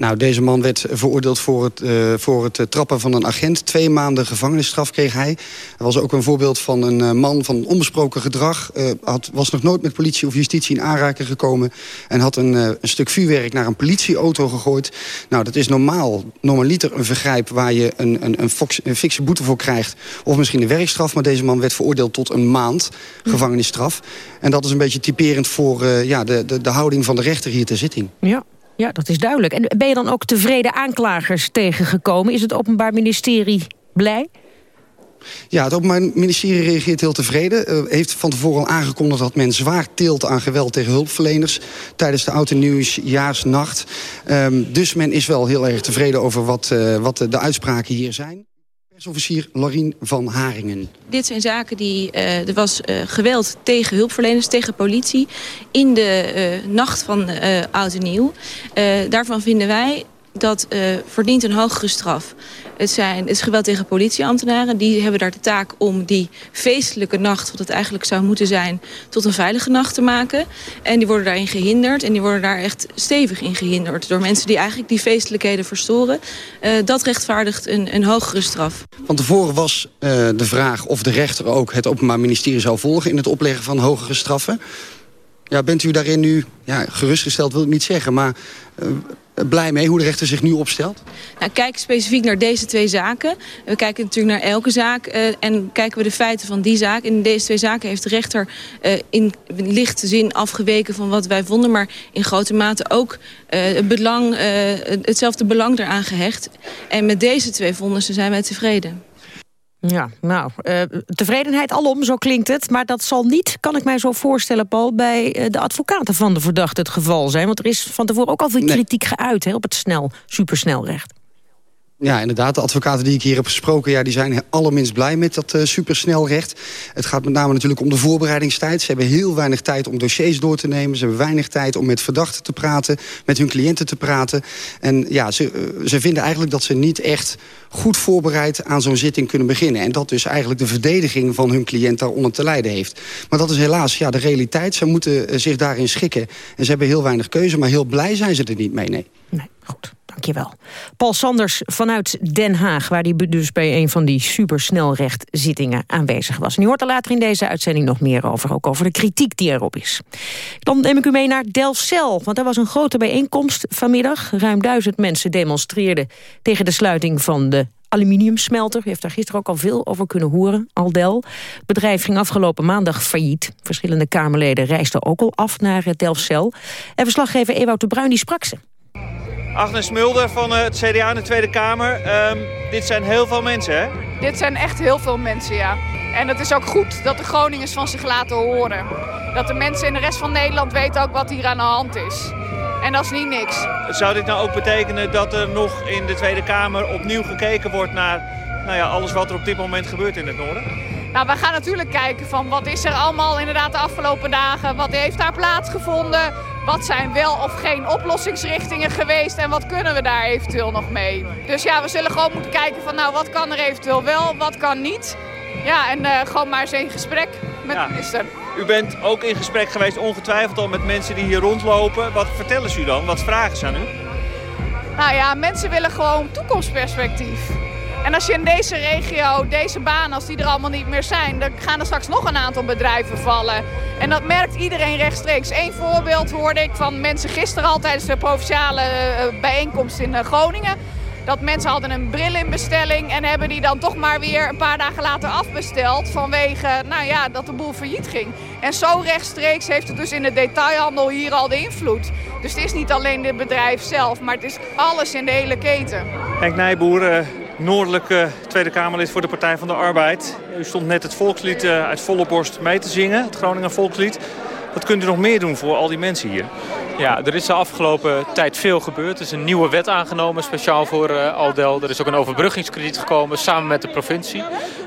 Nou, deze man werd veroordeeld voor het, uh, voor het uh, trappen van een agent. Twee maanden gevangenisstraf kreeg hij. Er was ook een voorbeeld van een uh, man van onbesproken gedrag. Had, was nog nooit met politie of justitie in aanraking gekomen... en had een, een, stuk vuurwerk naar een politieauto gegooid. Nou, dat is normaal, normaliter een vergrijp... waar je een, een, een fikse boete voor krijgt. Of misschien een werkstraf. Maar deze man werd veroordeeld tot een maand gevangenisstraf. En dat is een beetje typerend voor ja, de, de, de houding van de rechter hier ter zitting. Ja. Ja, dat is duidelijk. En ben je dan ook tevreden aanklagers tegengekomen? Is het Openbaar Ministerie blij? Ja, het Openbaar Ministerie reageert heel tevreden. Uh, heeft van tevoren al aangekondigd dat men zwaar teelt aan geweld tegen hulpverleners... tijdens de Oud- en Nieuwsjaarsnacht. Um, dus men is wel heel erg tevreden over wat, uh, wat de uitspraken hier zijn officier Lorien van Haringen. Dit zijn zaken die... Uh, er was uh, geweld tegen hulpverleners, tegen politie... in de uh, nacht van Oud en Nieuw. daarvan vinden wij dat verdient een hogere straf. Het, zijn, het is geweld tegen politieambtenaren. Die hebben daar de taak om die feestelijke nacht... wat het eigenlijk zou moeten zijn, tot een veilige nacht te maken. En die worden daarin gehinderd. En die worden daar echt stevig in gehinderd... door mensen die eigenlijk die feestelijkheden verstoren. Uh, dat rechtvaardigt een, een hogere straf. Van tevoren was uh, de vraag of de rechter ook het Openbaar Ministerie zou volgen... in het opleggen van hogere straffen. Ja, bent u daarin nu, ja, gerustgesteld wil ik niet zeggen... maar blij mee hoe de rechter zich nu opstelt? Nou, kijk specifiek naar deze twee zaken. We kijken natuurlijk naar elke zaak uh, en kijken we de feiten van die zaak. In deze twee zaken heeft de rechter uh, in lichte zin afgeweken van wat wij vonden... maar in grote mate ook hetzelfde belang eraan gehecht. En met deze twee vonnissen zijn wij tevreden. Ja, nou, uh, tevredenheid alom, zo klinkt het. Maar dat zal niet, kan ik mij zo voorstellen, Paul... bij uh, de advocaten van de verdachte het geval zijn. Want er is van tevoren ook al veel nee. kritiek geuit hè, op het snel, supersnelrecht. Ja, inderdaad. De advocaten die ik hier heb gesproken... Ja, die zijn allerminst blij met dat uh, supersnelrecht. Het gaat met name natuurlijk om de voorbereidingstijd. Ze hebben heel weinig tijd om dossiers door te nemen. Ze hebben weinig tijd om met verdachten te praten. Met hun cliënten te praten. En ja, ze, uh, ze vinden eigenlijk dat ze niet echt goed voorbereid aan zo'n zitting kunnen beginnen. En dat dus eigenlijk de verdediging van hun cliënt daaronder te lijden heeft. Maar dat is helaas ja, de realiteit. Ze moeten uh, zich daarin schikken. En ze hebben heel weinig keuze, maar heel blij zijn ze er niet mee, nee. Nee, goed. Dankjewel. Paul Sanders vanuit Den Haag... waar hij dus bij een van die supersnelrechtzittingen aanwezig was. En u hoort er later in deze uitzending nog meer over. Ook over de kritiek die erop is. Dan neem ik u mee naar Delfzijl. Want er was een grote bijeenkomst vanmiddag. Ruim duizend mensen demonstreerden tegen de sluiting van de aluminiumsmelter. U heeft daar gisteren ook al veel over kunnen horen, Aldel. Het bedrijf ging afgelopen maandag failliet. Verschillende Kamerleden reisden ook al af naar Delfzijl. En verslaggever Ewout de Bruin die sprak ze. Agnes Mulder van het CDA in de Tweede Kamer. Um, dit zijn heel veel mensen, hè? Dit zijn echt heel veel mensen, ja. En het is ook goed dat de Groningers van zich laten horen. Dat de mensen in de rest van Nederland weten ook wat hier aan de hand is. En dat is niet niks. Zou dit nou ook betekenen dat er nog in de Tweede Kamer opnieuw gekeken wordt naar nou ja, alles wat er op dit moment gebeurt in het noorden? Nou, we gaan natuurlijk kijken van wat is er allemaal inderdaad de afgelopen dagen. Wat heeft daar plaatsgevonden? Wat zijn wel of geen oplossingsrichtingen geweest? En wat kunnen we daar eventueel nog mee? Dus ja, we zullen gewoon moeten kijken van nou, wat kan er eventueel wel, wat kan niet? Ja, en uh, gewoon maar eens in gesprek met ja. de minister. U bent ook in gesprek geweest ongetwijfeld al met mensen die hier rondlopen. Wat vertellen ze u dan? Wat vragen ze aan u? Nou ja, mensen willen gewoon toekomstperspectief. En als je in deze regio, deze banen, als die er allemaal niet meer zijn... dan gaan er straks nog een aantal bedrijven vallen. En dat merkt iedereen rechtstreeks. Eén voorbeeld hoorde ik van mensen gisteren al tijdens de provinciale eh, bijeenkomst in eh, Groningen dat mensen hadden een bril in bestelling en hebben die dan toch maar weer een paar dagen later afbesteld vanwege nou ja, dat de boel failliet ging. En zo rechtstreeks heeft het dus in de detailhandel hier al de invloed. Dus het is niet alleen het bedrijf zelf, maar het is alles in de hele keten. Henk Nijboer, eh, noordelijke Tweede Kamerlid voor de Partij van de Arbeid. U stond net het volkslied eh, uit volle borst mee te zingen, het Groninger volkslied. Wat kunt u nog meer doen voor al die mensen hier? Ja, er is de afgelopen tijd veel gebeurd. Er is een nieuwe wet aangenomen, speciaal voor uh, Aldel. Er is ook een overbruggingskrediet gekomen, samen met de provincie.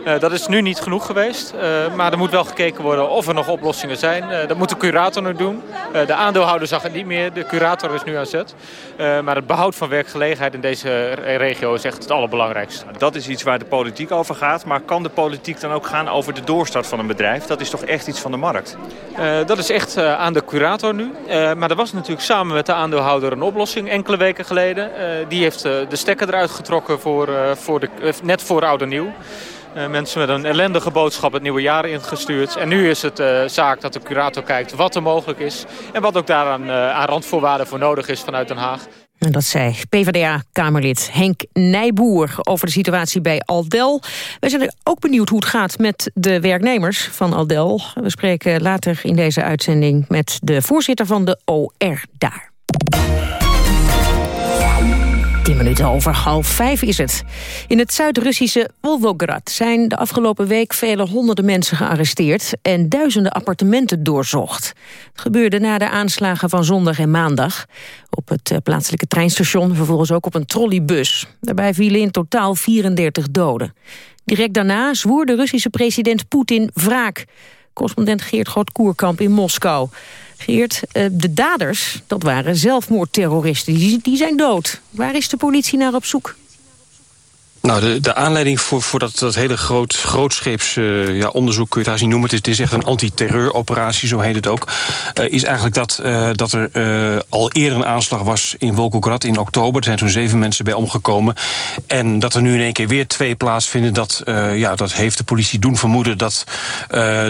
Uh, dat is nu niet genoeg geweest. Uh, maar er moet wel gekeken worden of er nog oplossingen zijn. dat moet de curator nog doen. de aandeelhouder zag het niet meer. De curator is nu aan zet. maar het behoud van werkgelegenheid in deze regio is echt het allerbelangrijkste. Dat is iets waar de politiek over gaat. Maar kan de politiek dan ook gaan over de doorstart van een bedrijf? Dat is toch echt iets van de markt? dat is echt aan de curator nu. maar er was natuurlijk samen met de aandeelhouder een oplossing enkele weken geleden. Uh, die heeft uh, de stekker eruit getrokken voor, uh, voor de, net voor oud en nieuw. mensen met een ellendige boodschap het nieuwe jaar ingestuurd. En nu is het zaak dat de curator kijkt wat er mogelijk is. En wat ook daaraan aan randvoorwaarden voor nodig is vanuit Den Haag. En dat zei PvdA-kamerlid Henk Nijboer over de situatie bij Aldel. Wij zijn ook benieuwd hoe het gaat met de werknemers van Aldel. We spreken later in deze uitzending met de voorzitter van de OR daar. 10 minuten over half vijf is het. In het Zuid-Russische Volgograd zijn de afgelopen week vele honderden mensen gearresteerd en duizenden appartementen doorzocht. Het gebeurde na de aanslagen van zondag en maandag. Op het eh, plaatselijke treinstation, vervolgens ook op een trolleybus. Daarbij vielen in totaal 34 doden. Direct daarna zwoer de Russische president Poetin wraak. Correspondent Geert Groot-Koerkamp in Moskou. Geert, eh, de daders, dat waren zelfmoordterroristen. Die zijn dood. Waar is de politie naar op zoek? Nou, de, de aanleiding voor, voor dat, dat hele groot, grootscheeps uh, ja, kun je het haast niet noemen. Het is, is echt een antiterreuroperatie, zo heet het ook. Uh, is eigenlijk dat, uh, dat er al eerder een aanslag was in Volgograd in oktober. Er zijn toen zeven mensen bij omgekomen. En dat er nu in één keer weer twee plaatsvinden, dat, ja, dat heeft de politie doen vermoeden dat,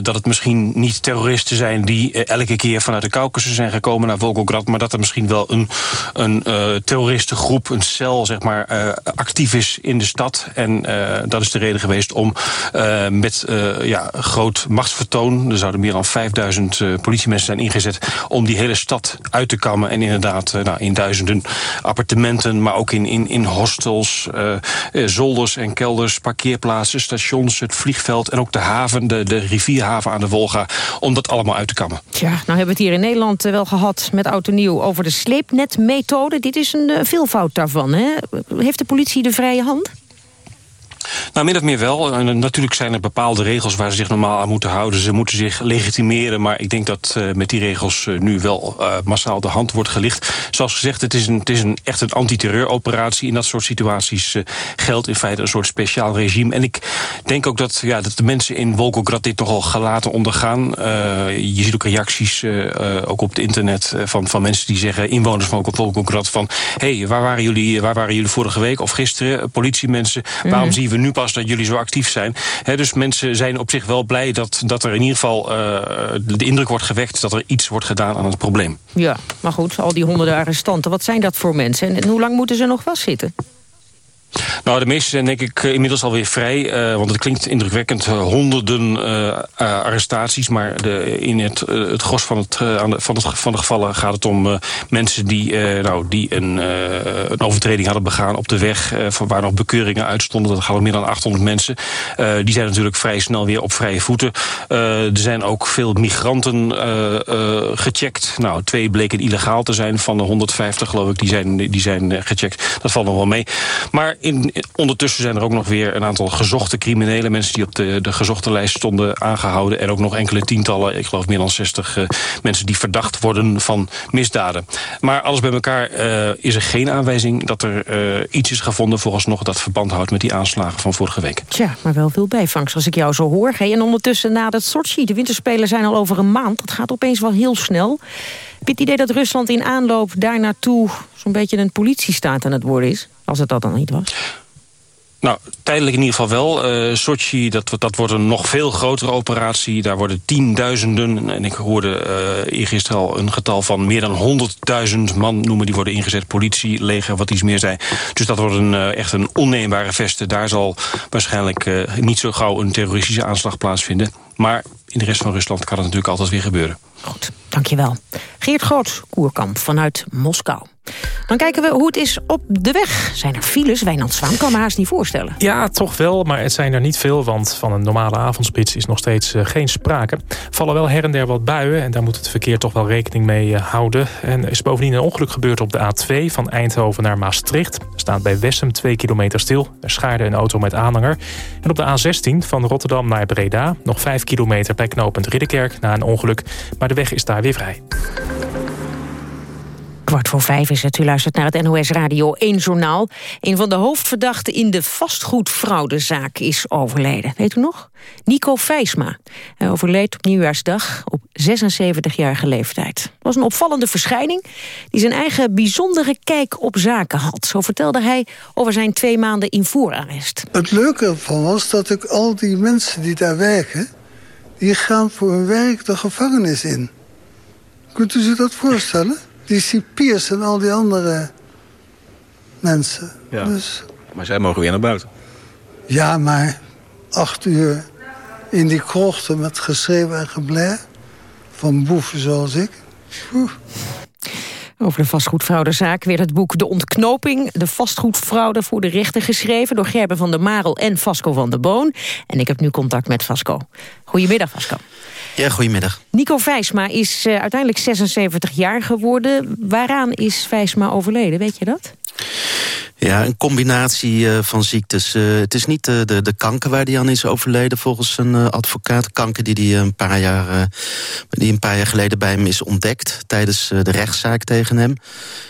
dat het misschien niet terroristen zijn die elke keer vanuit de Caucasus zijn gekomen naar Volgograd. Maar dat er misschien wel een, een terroristengroep, een cel, zeg maar, actief is in de stad en uh, dat is de reden geweest om uh, met uh, ja, groot machtsvertoon... er zouden meer dan 5000 politiemensen zijn ingezet... om die hele stad uit te kammen. En inderdaad nou, in duizenden appartementen... maar ook in, in, in hostels, zolders en kelders, parkeerplaatsen... stations, het vliegveld en ook de haven, de, de rivierhaven aan de Wolga... om dat allemaal uit te kammen. Tja, nou hebben we het hier in Nederland wel gehad met Nieuw... over de sleepnetmethode. Dit is een veelvoud daarvan, hè? Heeft de politie de vrije hand? Nou, min of meer wel. En natuurlijk zijn er bepaalde regels waar ze zich normaal aan moeten houden. Ze moeten zich legitimeren. Maar ik denk dat uh, met die regels uh, nu wel uh, massaal de hand wordt gelicht. Zoals gezegd, het is, een, het is een, echt een antiterreuroperatie. In dat soort situaties geldt in feite een soort speciaal regime. En ik denk ook dat, ja, dat de mensen in Volgograd dit nogal gelaten ondergaan. je ziet ook reacties, ook op het internet, van, van mensen die zeggen... inwoners van Volgograd van... hé, hey, waar, waren jullie, waar waren jullie vorige week of gisteren? Politiemensen, waarom mm zien we nu pas dat jullie zo actief zijn. dus mensen zijn op zich wel blij dat, dat er in ieder geval uh, de indruk wordt gewekt... dat er iets wordt gedaan aan het probleem. Ja, maar goed, al die honderden arrestanten, wat zijn dat voor mensen? En hoe lang moeten ze nog vastzitten? Nou, de meeste zijn denk ik eh, inmiddels alweer vrij. Uh, want het klinkt indrukwekkend. Uh, honderden arrestaties. Maar de, in het, het gros van, het, aan de, van, het, van de gevallen gaat het om mensen die, nou, die een, een overtreding hadden begaan op de weg. van waar nog bekeuringen uitstonden. Dat gaat om meer dan 800 mensen. die zijn natuurlijk vrij snel weer op vrije voeten. er zijn ook veel migranten gecheckt. Nou, twee bleken illegaal te zijn. Van de 150 geloof ik, die zijn, die zijn gecheckt. Dat valt nog wel mee. Maar in, ondertussen zijn er ook nog weer een aantal gezochte criminelen. Mensen die op de, de gezochte lijst stonden aangehouden. En ook nog enkele tientallen, ik geloof meer dan 60 uh, mensen die verdacht worden van misdaden. Maar alles bij elkaar uh, is er geen aanwijzing dat er uh, iets is gevonden vooralsnog dat verband houdt met die aanslagen van vorige week. Tja, maar wel veel bijvangst als ik jou zo hoor. En ondertussen na dat Sochi, de winterspelen zijn al over een maand. Dat gaat opeens wel heel snel. Heb je het idee dat Rusland in aanloop daar naartoe zo'n beetje een politiestaat aan het worden is? Als het dat dan niet was? Nou, tijdelijk in ieder geval wel. Uh, Sochi, dat, dat wordt een nog veel grotere operatie. Daar worden tienduizenden, en ik hoorde uh, eergisteren al een getal van meer dan honderdduizend man noemen, die worden ingezet. Politie, leger, wat iets meer zijn. Dus dat wordt een, uh, echt een onneembare veste. Daar zal waarschijnlijk niet zo gauw een terroristische aanslag plaatsvinden. Maar in de rest van Rusland kan het natuurlijk altijd weer gebeuren. Goed, dankjewel. Geert Groot, Koerkamp vanuit Moskou. Dan kijken we hoe het is op de weg. Zijn er files? Wijnand Zwaan kan me haast niet voorstellen. Ja, toch wel, maar het zijn er niet veel... want van een normale avondspits is nog steeds uh, geen sprake. Vallen wel her en der wat buien... en daar moet het verkeer toch wel rekening mee uh, houden. En er is bovendien een ongeluk gebeurd op de A2... van Eindhoven naar Maastricht. Er staat bij Wessem 2 kilometer stil. Er schaarde een auto met aanhanger. En op de A16 van Rotterdam naar Breda... nog 5 kilometer bij knooppunt Ridderkerk na een ongeluk. Maar de weg is daar weer vrij. Kwart voor vijf is het. U luistert naar het NOS Radio 1 Journaal. Een van de hoofdverdachten in de vastgoedfraudezaak is overleden. Weet u nog? Nico Vijsma. Hij overleed op nieuwjaarsdag op 76-jarige leeftijd. Het was een opvallende verschijning die zijn eigen bijzondere kijk op zaken had. Zo vertelde hij over zijn twee maanden in voorarrest. Het leuke ervan was dat ik al die mensen die daar werken... die gaan voor hun werk de gevangenis in. Kunt u zich dat voorstellen? Die cipiers en al die andere mensen. Ja. Dus, maar zij mogen weer naar buiten. Ja, maar acht uur in die krochten met geschreven en gebler... van boeven zoals ik. Over de vastgoedfraudezaak werd het boek De Ontknoping... de vastgoedfraude voor de rechter geschreven... door Gerben van der Marel en Vasco van der Boon. En ik heb nu contact met Vasco. Goedemiddag, Vasco. Ja, goedemiddag. Nico Vijsma is uh, uiteindelijk 76 jaar geworden. Waaraan is Vijsma overleden, weet je dat? Ja, een combinatie uh, van ziektes. Uh, het is niet de, de, de, kanker waar hij aan is overleden volgens een advocaat. Kanker die, die, een paar jaar, die een paar jaar geleden bij hem is ontdekt... tijdens de rechtszaak tegen hem.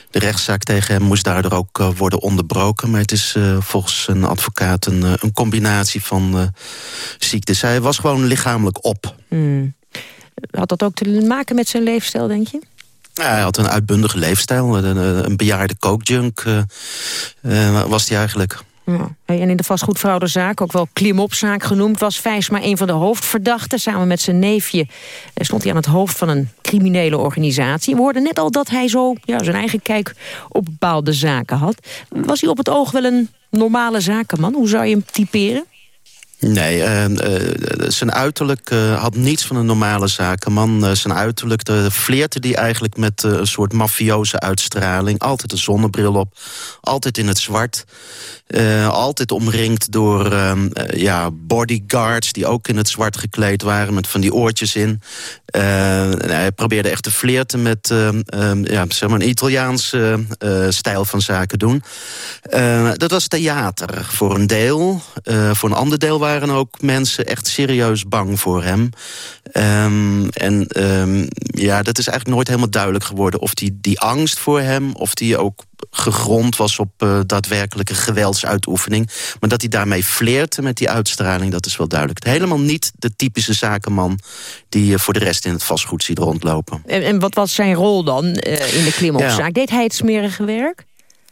De rechtszaak tegen hem moest daardoor ook worden onderbroken. Maar het is volgens een advocaat een, een combinatie van ziektes. Hij was gewoon lichamelijk op. Hmm. Had dat ook te maken met zijn leefstijl, denk je? Ja, hij had een uitbundige leefstijl. Een, een bejaarde kookjunk uh, was hij eigenlijk. Ja. En in de vastgoedfraudezaak, ook wel klimopzaak genoemd... was Vijsma een van de hoofdverdachten. Samen met zijn neefje stond hij aan het hoofd van een criminele organisatie. We hoorden net al dat hij zo ja, zijn eigen kijk op bepaalde zaken had. Was hij op het oog wel een normale zakenman? Hoe zou je hem typeren? Nee, uh, uh, zijn uiterlijk uh, had niets van een normale zakenman. zijn uiterlijk, de fleerte die eigenlijk met een soort mafioze uitstraling. Altijd een zonnebril op, altijd in het zwart. Altijd omringd door ehm, ja, bodyguards die ook in het zwart gekleed waren... met van die oortjes in. hij probeerde echt te flirten met ehm, ehm, ja, zeg maar een Italiaanse stijl van zaken doen. dat was theater voor een deel. voor een ander deel waren ook mensen echt serieus bang voor hem. En ja, dat is eigenlijk nooit helemaal duidelijk geworden... of die, die angst voor hem, of die ook gegrond was op uh, daadwerkelijke geweldsuitoefening. Maar dat hij daarmee fleerte met die uitstraling, dat is wel duidelijk. Helemaal niet de typische zakenman die je voor de rest in het vastgoed ziet rondlopen. En, en wat was zijn rol dan uh, in de klimopzaak? Ja. Deed hij het smerige werk?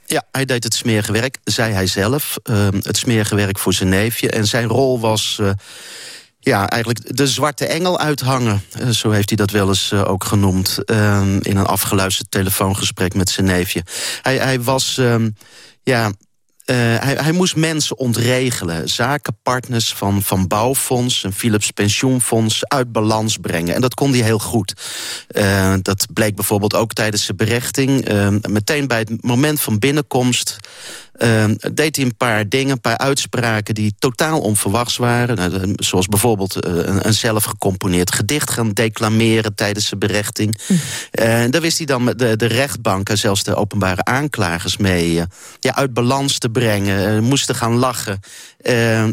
Ja, hij deed het smerige werk, zei hij zelf. Uh, het smerige werk voor zijn neefje. En zijn rol was... Uh, ja, eigenlijk de zwarte engel uithangen. Uh, zo heeft hij dat wel eens uh, ook genoemd. Uh, in een afgeluisterd telefoongesprek met zijn neefje. Hij, hij was... Um, ja, uh, hij, hij, moest mensen ontregelen. Zakenpartners van, van bouwfonds en Philips pensioenfonds uit balans brengen. En dat kon hij heel goed. Dat bleek bijvoorbeeld ook tijdens zijn berechting. Uh, meteen bij het moment van binnenkomst uh, deed hij een paar dingen, een paar uitspraken... die totaal onverwachts waren. Nou, zoals bijvoorbeeld uh, een, een zelf gecomponeerd gedicht gaan declameren... tijdens zijn berechting. Uh, daar wist hij dan de, de rechtbank en zelfs de openbare aanklagers mee... ja, uit balans te brengen, moesten gaan lachen.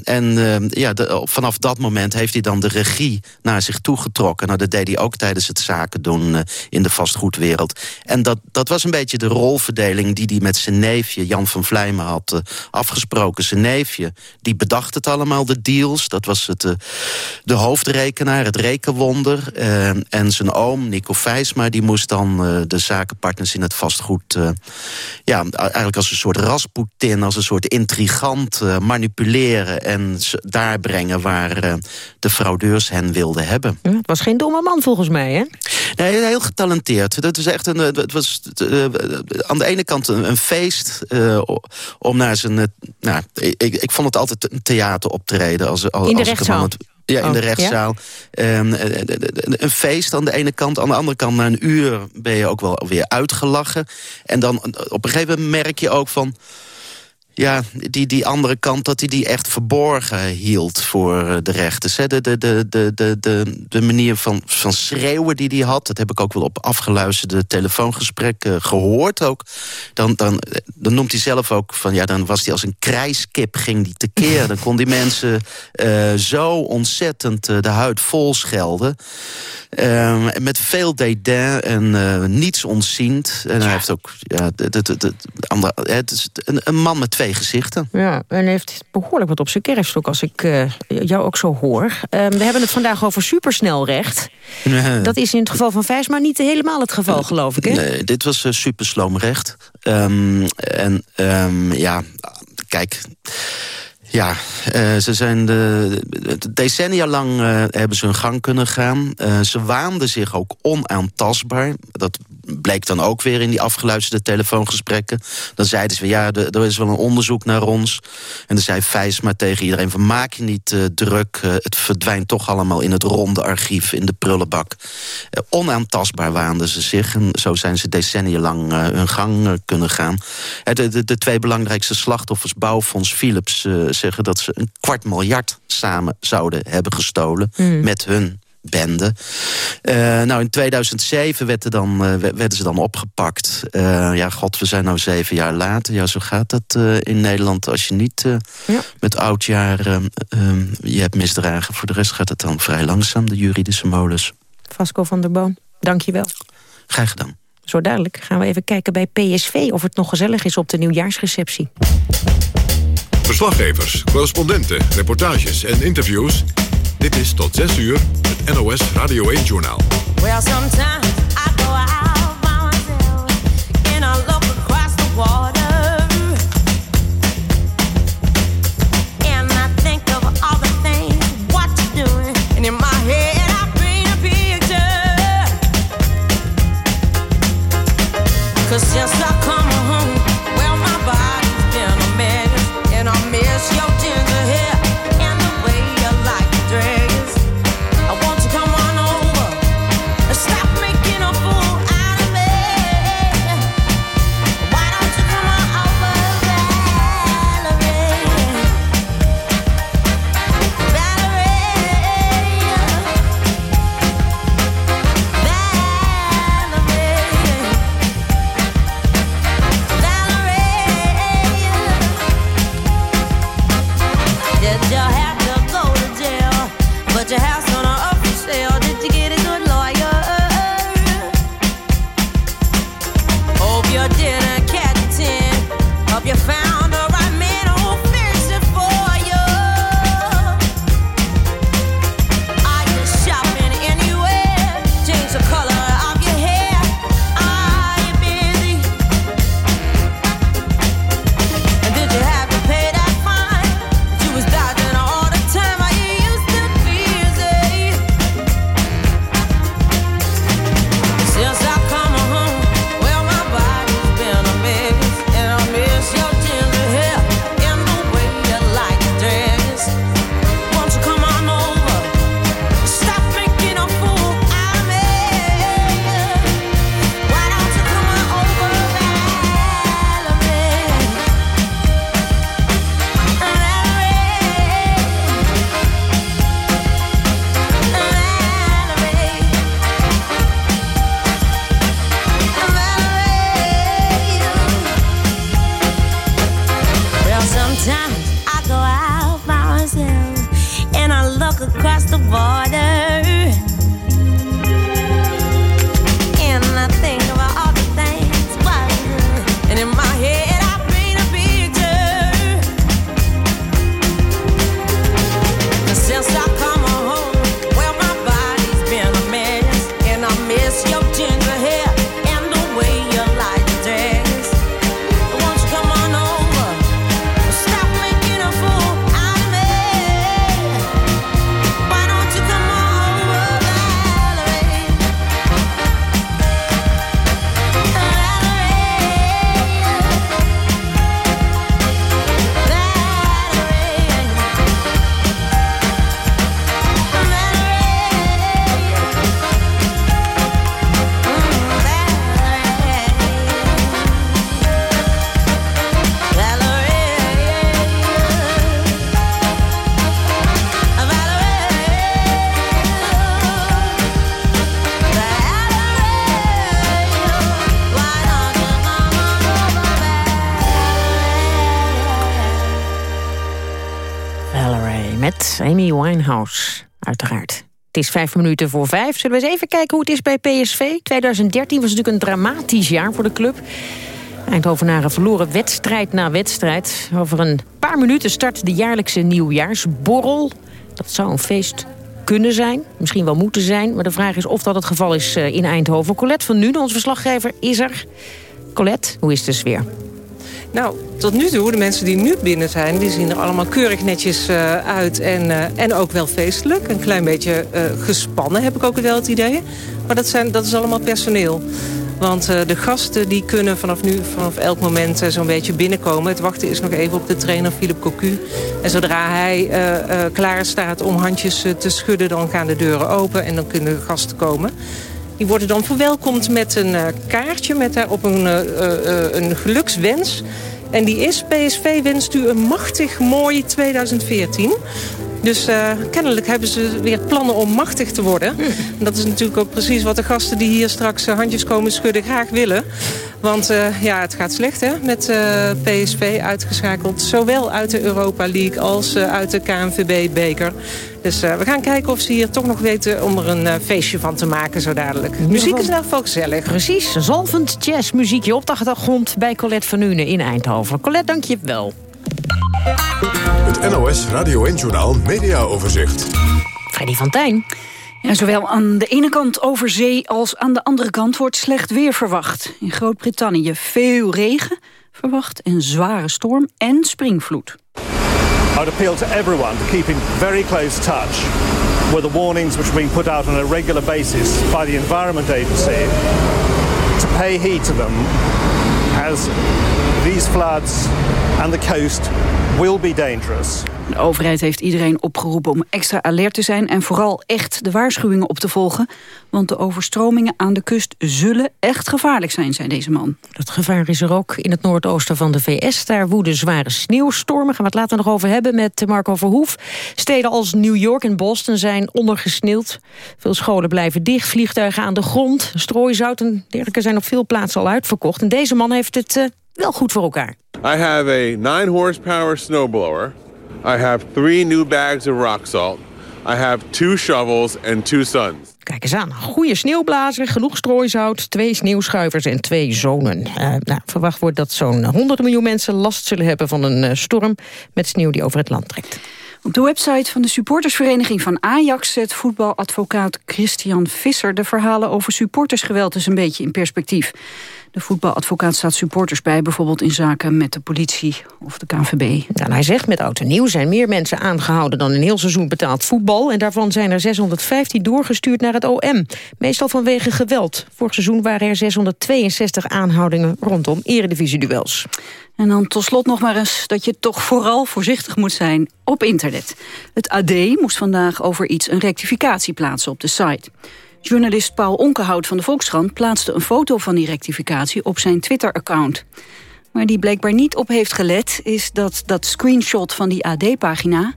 en ja, de, vanaf dat moment heeft hij dan de regie naar zich toegetrokken. Nou, dat deed hij ook tijdens het zaken doen in de vastgoedwereld. En dat, dat was een beetje de rolverdeling die hij met zijn neefje Jan van Vlijmen had eh, afgesproken. Zijn neefje, die bedacht het allemaal, de deals. Dat was het, de hoofdrekenaar, het rekenwonder. en zijn oom, Nico Vijsma, die moest dan de zakenpartners in het vastgoed... ja, eigenlijk als een soort Rasputin, als een soort intrigant manipuleren... en daar brengen waar de fraudeurs hen wilden hebben. het was geen domme man volgens mij, hè? Nee, heel getalenteerd. Dat was echt een, het was aan de ene kant een, een feest uh, om naar zijn... Uh, nou, ik, ik vond het altijd een theateroptreden. Als, als, in de als rechtszaal? Ja, in de Oh, rechtszaal. Um, een feest aan de ene kant. Aan de andere kant, na een uur ben je ook wel weer uitgelachen. En dan op een gegeven moment merk je ook van ja, die, die andere kant, dat hij die echt verborgen hield voor eh, de rechters. De, de, de, de, de, de, de manier van, van schreeuwen die hij had... dat heb ik ook wel op afgeluisterde telefoongesprekken gehoord ook. Dan, dan, dan noemt hij zelf ook van... ja, dan was hij als een krijskip, ging die tekeer. Dan kon die mensen uh, zo ontzettend uh, de huid vol schelden. Uh, met veel dédain en niets ontziend. En hij heeft ook... Ja, de, de, de, de, andere, het is een, een man met twee gezichten. Ja, en heeft behoorlijk wat op zijn kerfstok als ik uh, jou ook zo hoor. Uh, we hebben het vandaag over supersnelrecht. Nee. Dat is in het geval van Vijsma niet helemaal het geval, geloof ik, hè? Nee, dit was uh, supersloomrecht. Um, en um, ja, kijk... Ja, uh, ze zijn de, de decennia lang uh, hebben ze hun gang kunnen gaan. Uh, ze waanden zich ook onaantastbaar. Dat bleek dan ook weer in die afgeluisterde telefoongesprekken. Dan zeiden ze, ja, er is wel een onderzoek naar ons. En dan zei Vijs maar tegen iedereen van maak je niet druk. het verdwijnt toch allemaal in het ronde archief, in de prullenbak. onaantastbaar waanden ze zich. En zo zijn ze decennia lang hun gang kunnen gaan. De, de, de, twee belangrijkste slachtoffers, Bouwfonds Philips zeggen dat ze een kwart miljard samen zouden hebben gestolen Hmm. mm. met hun bende. Uh, nou, in 2007 werd dan, uh, werden ze dan opgepakt. Uh, ja, god, we zijn nou zeven jaar later. Ja, zo gaat dat in Nederland. Als je niet ja. met oudjaar je hebt misdragen. Voor de rest gaat het dan vrij langzaam, de juridische molens. Vasco van der Boom, dank je wel. Graag gedaan. Zo duidelijk. Gaan we even kijken bij PSV of het nog gezellig is op de nieuwjaarsreceptie. Verslaggevers, correspondenten, reportages en interviews. Dit is tot 6 uur het NOS Radio 1-journaal. Well, sometimes I go out by myself and I look across the water. And I think of all the things what you're doing. And in my head I paint a picture. Cause since is vijf minuten voor vijf. Zullen we eens even kijken hoe het is bij PSV? 2013 was natuurlijk een dramatisch jaar voor de club. Eindhovenaren verloren wedstrijd na wedstrijd. Over een paar minuten start de jaarlijkse nieuwjaarsborrel. Dat zou een feest kunnen zijn, misschien wel moeten zijn. Maar de vraag is of dat het geval is eh, in Eindhoven. Colette van Nu, onze verslaggever, is er. Colette, hoe is de sfeer? Nou, tot nu toe, de mensen die nu binnen zijn... die zien er allemaal keurig netjes uh, uit en, uh, en ook wel feestelijk. Een klein beetje uh, gespannen, heb ik ook wel het idee. Maar dat, zijn, dat is allemaal personeel. Want de gasten die kunnen vanaf nu, vanaf elk moment zo'n beetje binnenkomen. Het wachten is nog even op de trainer Philip Cocu. En zodra hij klaar staat om handjes te schudden... dan gaan de deuren open en dan kunnen de gasten komen. Die worden dan verwelkomd met een uh, kaartje met daarop een, uh, uh, een gelukswens. En die is, PSV wenst u een machtig mooi 2014. Dus uh, kennelijk hebben ze weer plannen om machtig te worden. En dat is natuurlijk ook precies wat de gasten die hier straks handjes komen schudden graag willen. Want uh, ja, het gaat slecht hè, met uh, PSV uitgeschakeld. Zowel uit de Europa League als uit de KNVB-beker. Dus we gaan kijken of ze hier toch nog weten om er een feestje van te maken zo dadelijk. Muziek is geval gezellig. Precies, zalvend jazzmuziekje op de achtergrond bij Colette van Nuenen in Eindhoven. Colette, dank je wel. Het NOS Radio 1-journaal Mediaoverzicht. Freddy van Tijn. Ja, zowel aan de ene kant over zee als aan de andere kant wordt slecht weer verwacht. In Groot-Brittannië veel regen verwacht, een zware storm en springvloed. I would appeal to everyone to keep in very close touch with the warnings which are being put out on a regular basis by the Environment Agency to pay heed to them as these floods and the coast will be dangerous. De overheid heeft iedereen opgeroepen om extra alert te zijn... en vooral echt de waarschuwingen op te volgen. Want de overstromingen aan de kust zullen echt gevaarlijk zijn, zei deze man. Dat gevaar is er ook in het noordoosten van de VS. Daar woeden zware sneeuwstormen. Gaan we het later nog over hebben met Marco Verhoef. Steden als New York en Boston zijn ondergesneeuwd. Veel scholen blijven dicht, vliegtuigen aan de grond. Strooizout en dergelijke zijn op veel plaatsen al uitverkocht. En deze man heeft het uh, wel goed voor elkaar. I have a 9 horsepower snowblower. I have three new bags of rock salt. I have two shovels and two sons. Kijk eens aan. Goede sneeuwblazer, genoeg strooizout, twee sneeuwschuivers en twee zonen. Uh, nou, verwacht wordt dat zo'n 100 miljoen mensen last zullen hebben van een uh, storm met sneeuw die over het land trekt. Op de website van de supportersvereniging van Ajax... zet voetbaladvocaat Christian Visser de verhalen over supportersgeweld eens een beetje in perspectief. De voetbaladvocaat staat supporters bij, bijvoorbeeld in zaken met de politie of de KNVB. Ja, hij zegt met oud en nieuw zijn meer mensen aangehouden dan een heel seizoen betaald voetbal. En daarvan zijn er 615 doorgestuurd naar het OM. Meestal vanwege geweld. Vorig seizoen waren er 662 aanhoudingen rondom eredivisie-duels. En dan tot slot nog maar eens dat je toch vooral voorzichtig moet zijn op internet. Het AD moest vandaag over iets een rectificatie plaatsen op de site. Journalist Paul Onkenhout van de Volkskrant plaatste een foto van die rectificatie op zijn Twitter-account. Waar die blijkbaar niet op heeft gelet is dat dat screenshot van die AD-pagina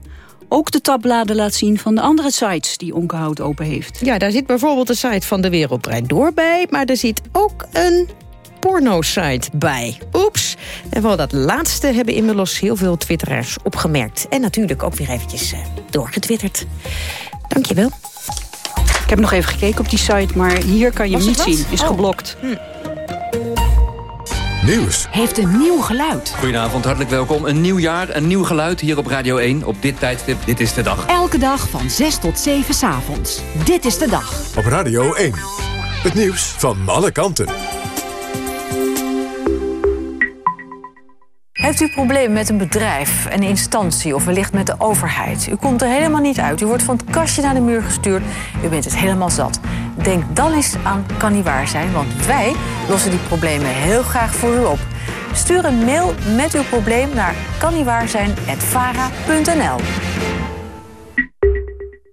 ook de tabbladen laat zien van de andere sites die Onkenhout open heeft. Ja, daar zit bijvoorbeeld de site van De Wereld Draait Door bij... maar er zit ook een porno-site bij. Oeps. En wel dat laatste hebben inmiddels heel veel twitteraars opgemerkt. En natuurlijk ook weer eventjes uh, doorgetwitterd. Dankjewel. Ik heb nog even gekeken op die site, maar hier kan je hem niet wat? zien. Is Oh. geblokt. Nieuws. Heeft een nieuw geluid. Goedenavond, hartelijk welkom. Een nieuw jaar, een nieuw geluid hier op Radio 1. Op dit tijdstip, dit is de dag. Elke dag van 6 tot 7 's avonds. Dit is de dag. Op Radio 1. Het nieuws van alle kanten. Heeft u problemen met een bedrijf, een instantie of wellicht met de overheid? U komt er helemaal niet uit. U wordt van het kastje naar de muur gestuurd. U bent het helemaal zat. Denk dan eens aan Kan Niet Waar Zijn, want wij lossen die problemen heel graag voor u op. Stuur een mail met uw probleem naar kanniewaarzijn.vara.nl.